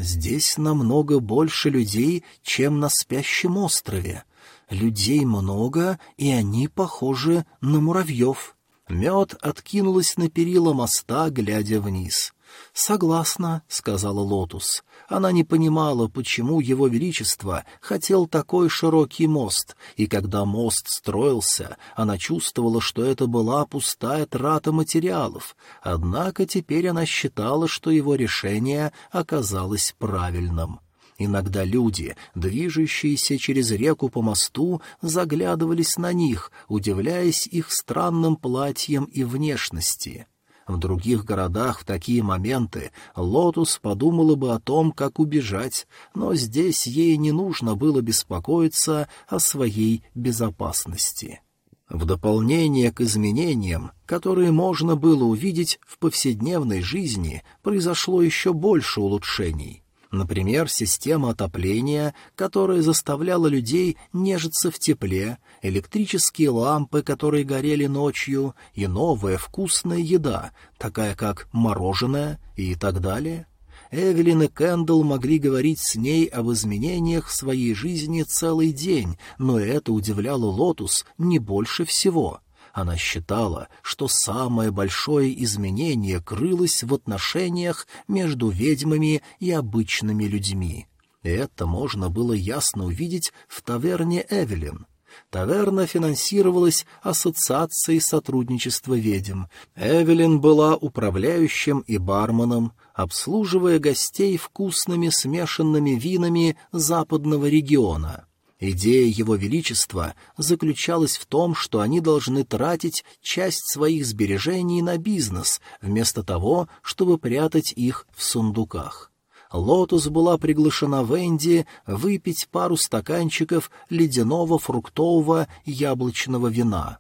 «Здесь намного больше людей, чем на спящем острове. Людей много, и они похожи на муравьев». Мед откинулась на перила моста, глядя вниз. «Согласна», — сказала Лотус. Она не понимала, почему его величество хотел такой широкий мост, и когда мост строился, она чувствовала, что это была пустая трата материалов, однако теперь она считала, что его решение оказалось правильным. Иногда люди, движущиеся через реку по мосту, заглядывались на них, удивляясь их странным платьям и внешности. В других городах в такие моменты Лотус подумала бы о том, как убежать, но здесь ей не нужно было беспокоиться о своей безопасности. В дополнение к изменениям, которые можно было увидеть в повседневной жизни, произошло еще больше улучшений. Например, система отопления, которая заставляла людей нежиться в тепле, электрические лампы, которые горели ночью, и новая вкусная еда, такая как мороженое и так далее. Эвелин и Кэндл могли говорить с ней об изменениях в своей жизни целый день, но это удивляло Лотус не больше всего — она считала, что самое большое изменение крылось в отношениях между ведьмами и обычными людьми. Это можно было ясно увидеть в таверне Эвелин. Таверна финансировалась Ассоциацией сотрудничества ведьм. Эвелин была управляющим и барменом, обслуживая гостей вкусными смешанными винами западного региона. Идея Его Величества заключалась в том, что они должны тратить часть своих сбережений на бизнес, вместо того, чтобы прятать их в сундуках. Лотус была приглашена Венди выпить пару стаканчиков ледяного фруктового яблочного вина.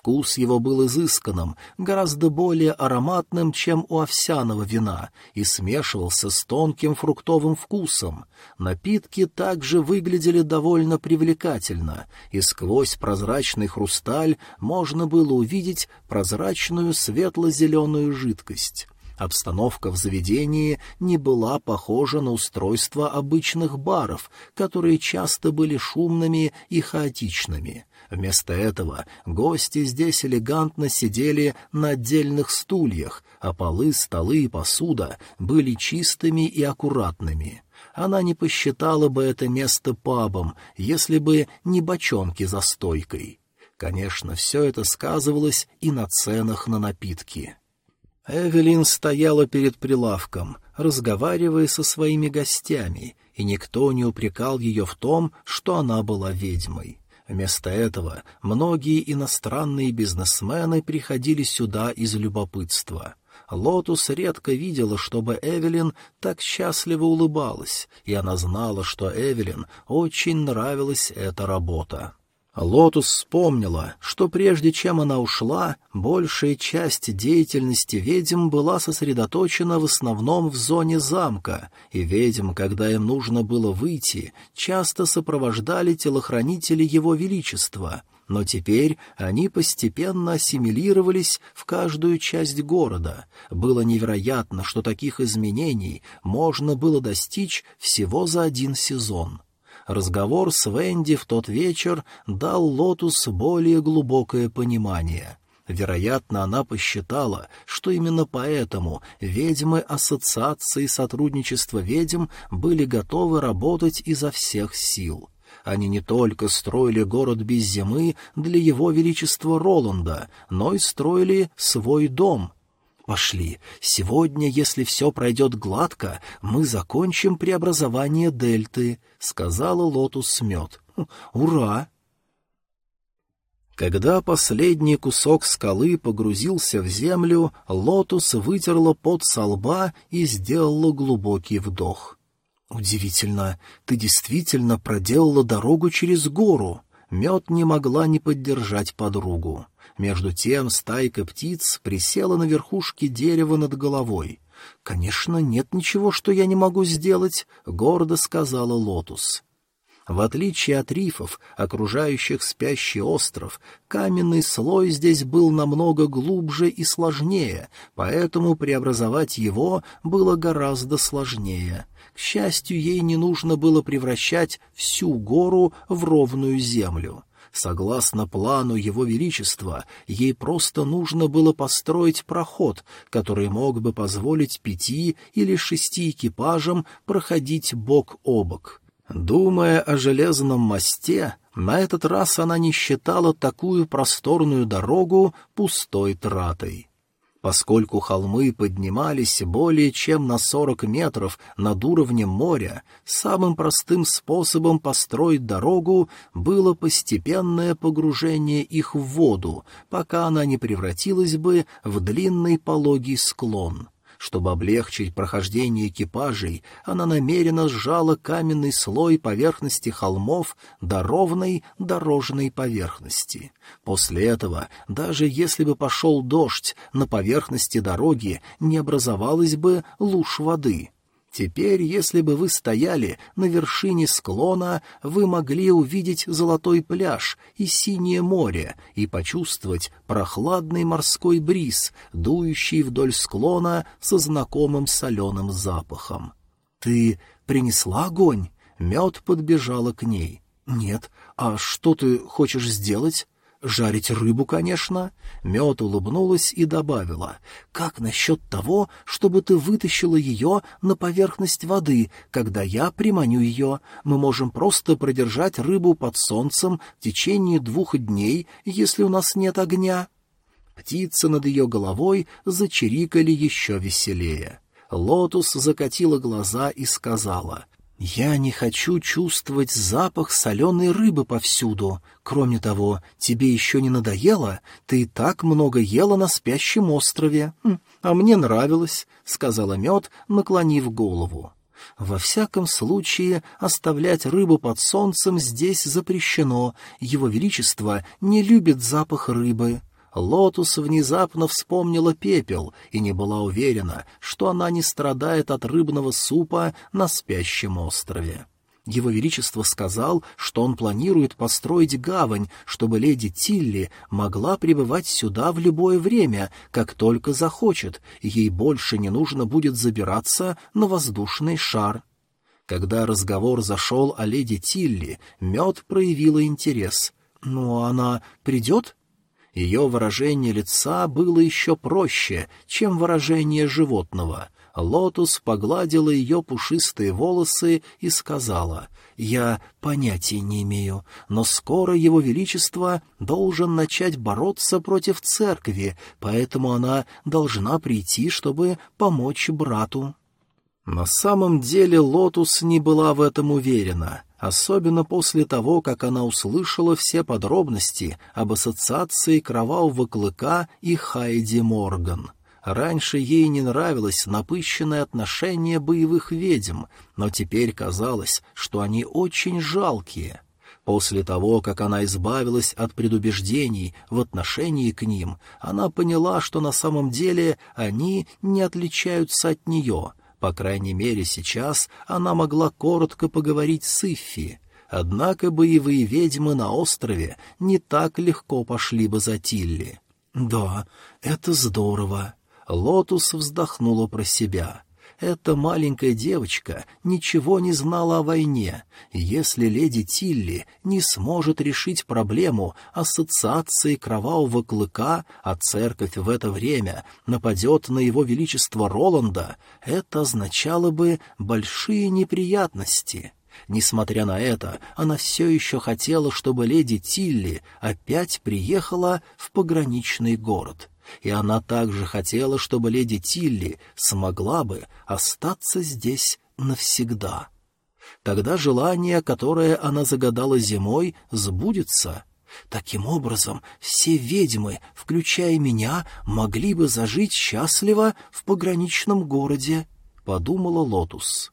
Вкус его был изысканным, гораздо более ароматным, чем у овсяного вина, и смешивался с тонким фруктовым вкусом. Напитки также выглядели довольно привлекательно, и сквозь прозрачный хрусталь можно было увидеть прозрачную светло-зеленую жидкость. Обстановка в заведении не была похожа на устройство обычных баров, которые часто были шумными и хаотичными. Вместо этого гости здесь элегантно сидели на отдельных стульях, а полы, столы и посуда были чистыми и аккуратными. Она не посчитала бы это место пабом, если бы не бочонки за стойкой. Конечно, все это сказывалось и на ценах на напитки. Эвелин стояла перед прилавком, разговаривая со своими гостями, и никто не упрекал ее в том, что она была ведьмой. Вместо этого многие иностранные бизнесмены приходили сюда из любопытства. Лотус редко видела, чтобы Эвелин так счастливо улыбалась, и она знала, что Эвелин очень нравилась эта работа. Лотус вспомнила, что прежде чем она ушла, большая часть деятельности ведьм была сосредоточена в основном в зоне замка, и ведьм, когда им нужно было выйти, часто сопровождали телохранители Его Величества, но теперь они постепенно ассимилировались в каждую часть города. Было невероятно, что таких изменений можно было достичь всего за один сезон. Разговор с Венди в тот вечер дал Лотус более глубокое понимание. Вероятно, она посчитала, что именно поэтому ведьмы Ассоциации сотрудничества ведьм были готовы работать изо всех сил. Они не только строили город без зимы для его величества Роланда, но и строили свой дом — Пошли. Сегодня, если все пройдет гладко, мы закончим преобразование дельты, — сказала Лотус Мед. Хм, ура! Когда последний кусок скалы погрузился в землю, Лотус вытерла пот со лба и сделала глубокий вдох. «Удивительно, ты действительно проделала дорогу через гору!» Мед не могла не поддержать подругу. Между тем стайка птиц присела на верхушке дерева над головой. «Конечно, нет ничего, что я не могу сделать», — гордо сказала Лотус. В отличие от рифов, окружающих спящий остров, каменный слой здесь был намного глубже и сложнее, поэтому преобразовать его было гораздо сложнее. К счастью, ей не нужно было превращать всю гору в ровную землю. Согласно плану Его Величества, ей просто нужно было построить проход, который мог бы позволить пяти или шести экипажам проходить бок о бок. Думая о железном мосте, на этот раз она не считала такую просторную дорогу пустой тратой. Поскольку холмы поднимались более чем на сорок метров над уровнем моря, самым простым способом построить дорогу было постепенное погружение их в воду, пока она не превратилась бы в длинный пологий склон. Чтобы облегчить прохождение экипажей, она намеренно сжала каменный слой поверхности холмов до ровной дорожной поверхности. После этого, даже если бы пошел дождь, на поверхности дороги не образовалась бы луж воды. Теперь, если бы вы стояли на вершине склона, вы могли увидеть золотой пляж и синее море и почувствовать прохладный морской бриз, дующий вдоль склона со знакомым соленым запахом. «Ты принесла огонь?» Мед подбежала к ней. «Нет. А что ты хочешь сделать?» Жарить рыбу, конечно. Мед улыбнулась и добавила. Как насчет того, чтобы ты вытащила ее на поверхность воды, когда я приманю ее? Мы можем просто продержать рыбу под солнцем в течение двух дней, если у нас нет огня. Птицы над ее головой зачирикали еще веселее. Лотус закатила глаза и сказала — «Я не хочу чувствовать запах соленой рыбы повсюду. Кроме того, тебе еще не надоело? Ты и так много ела на спящем острове. Хм, а мне нравилось», — сказала мед, наклонив голову. Во всяком случае, оставлять рыбу под солнцем здесь запрещено, его величество не любит запах рыбы. Лотус внезапно вспомнила пепел и не была уверена, что она не страдает от рыбного супа на спящем острове. Его Величество сказал, что он планирует построить гавань, чтобы леди Тилли могла прибывать сюда в любое время, как только захочет, ей больше не нужно будет забираться на воздушный шар. Когда разговор зашел о леди Тилли, мед проявила интерес. «Ну, она придет?» Ее выражение лица было еще проще, чем выражение животного — Лотус погладила ее пушистые волосы и сказала, «Я понятия не имею, но скоро его величество должен начать бороться против церкви, поэтому она должна прийти, чтобы помочь брату». На самом деле Лотус не была в этом уверена, особенно после того, как она услышала все подробности об ассоциации Кровавого Клыка и Хайди Морган — Раньше ей не нравилось напыщенное отношение боевых ведьм, но теперь казалось, что они очень жалкие. После того, как она избавилась от предубеждений в отношении к ним, она поняла, что на самом деле они не отличаются от нее. По крайней мере, сейчас она могла коротко поговорить с Иффи. Однако боевые ведьмы на острове не так легко пошли бы за Тилли. «Да, это здорово», Лотус вздохнула про себя. Эта маленькая девочка ничего не знала о войне. Если леди Тилли не сможет решить проблему ассоциации кровавого клыка, а церковь в это время нападет на его величество Роланда, это означало бы большие неприятности. Несмотря на это, она все еще хотела, чтобы леди Тилли опять приехала в пограничный город и она также хотела, чтобы леди Тилли смогла бы остаться здесь навсегда. Тогда желание, которое она загадала зимой, сбудется. Таким образом, все ведьмы, включая меня, могли бы зажить счастливо в пограничном городе, — подумала Лотус.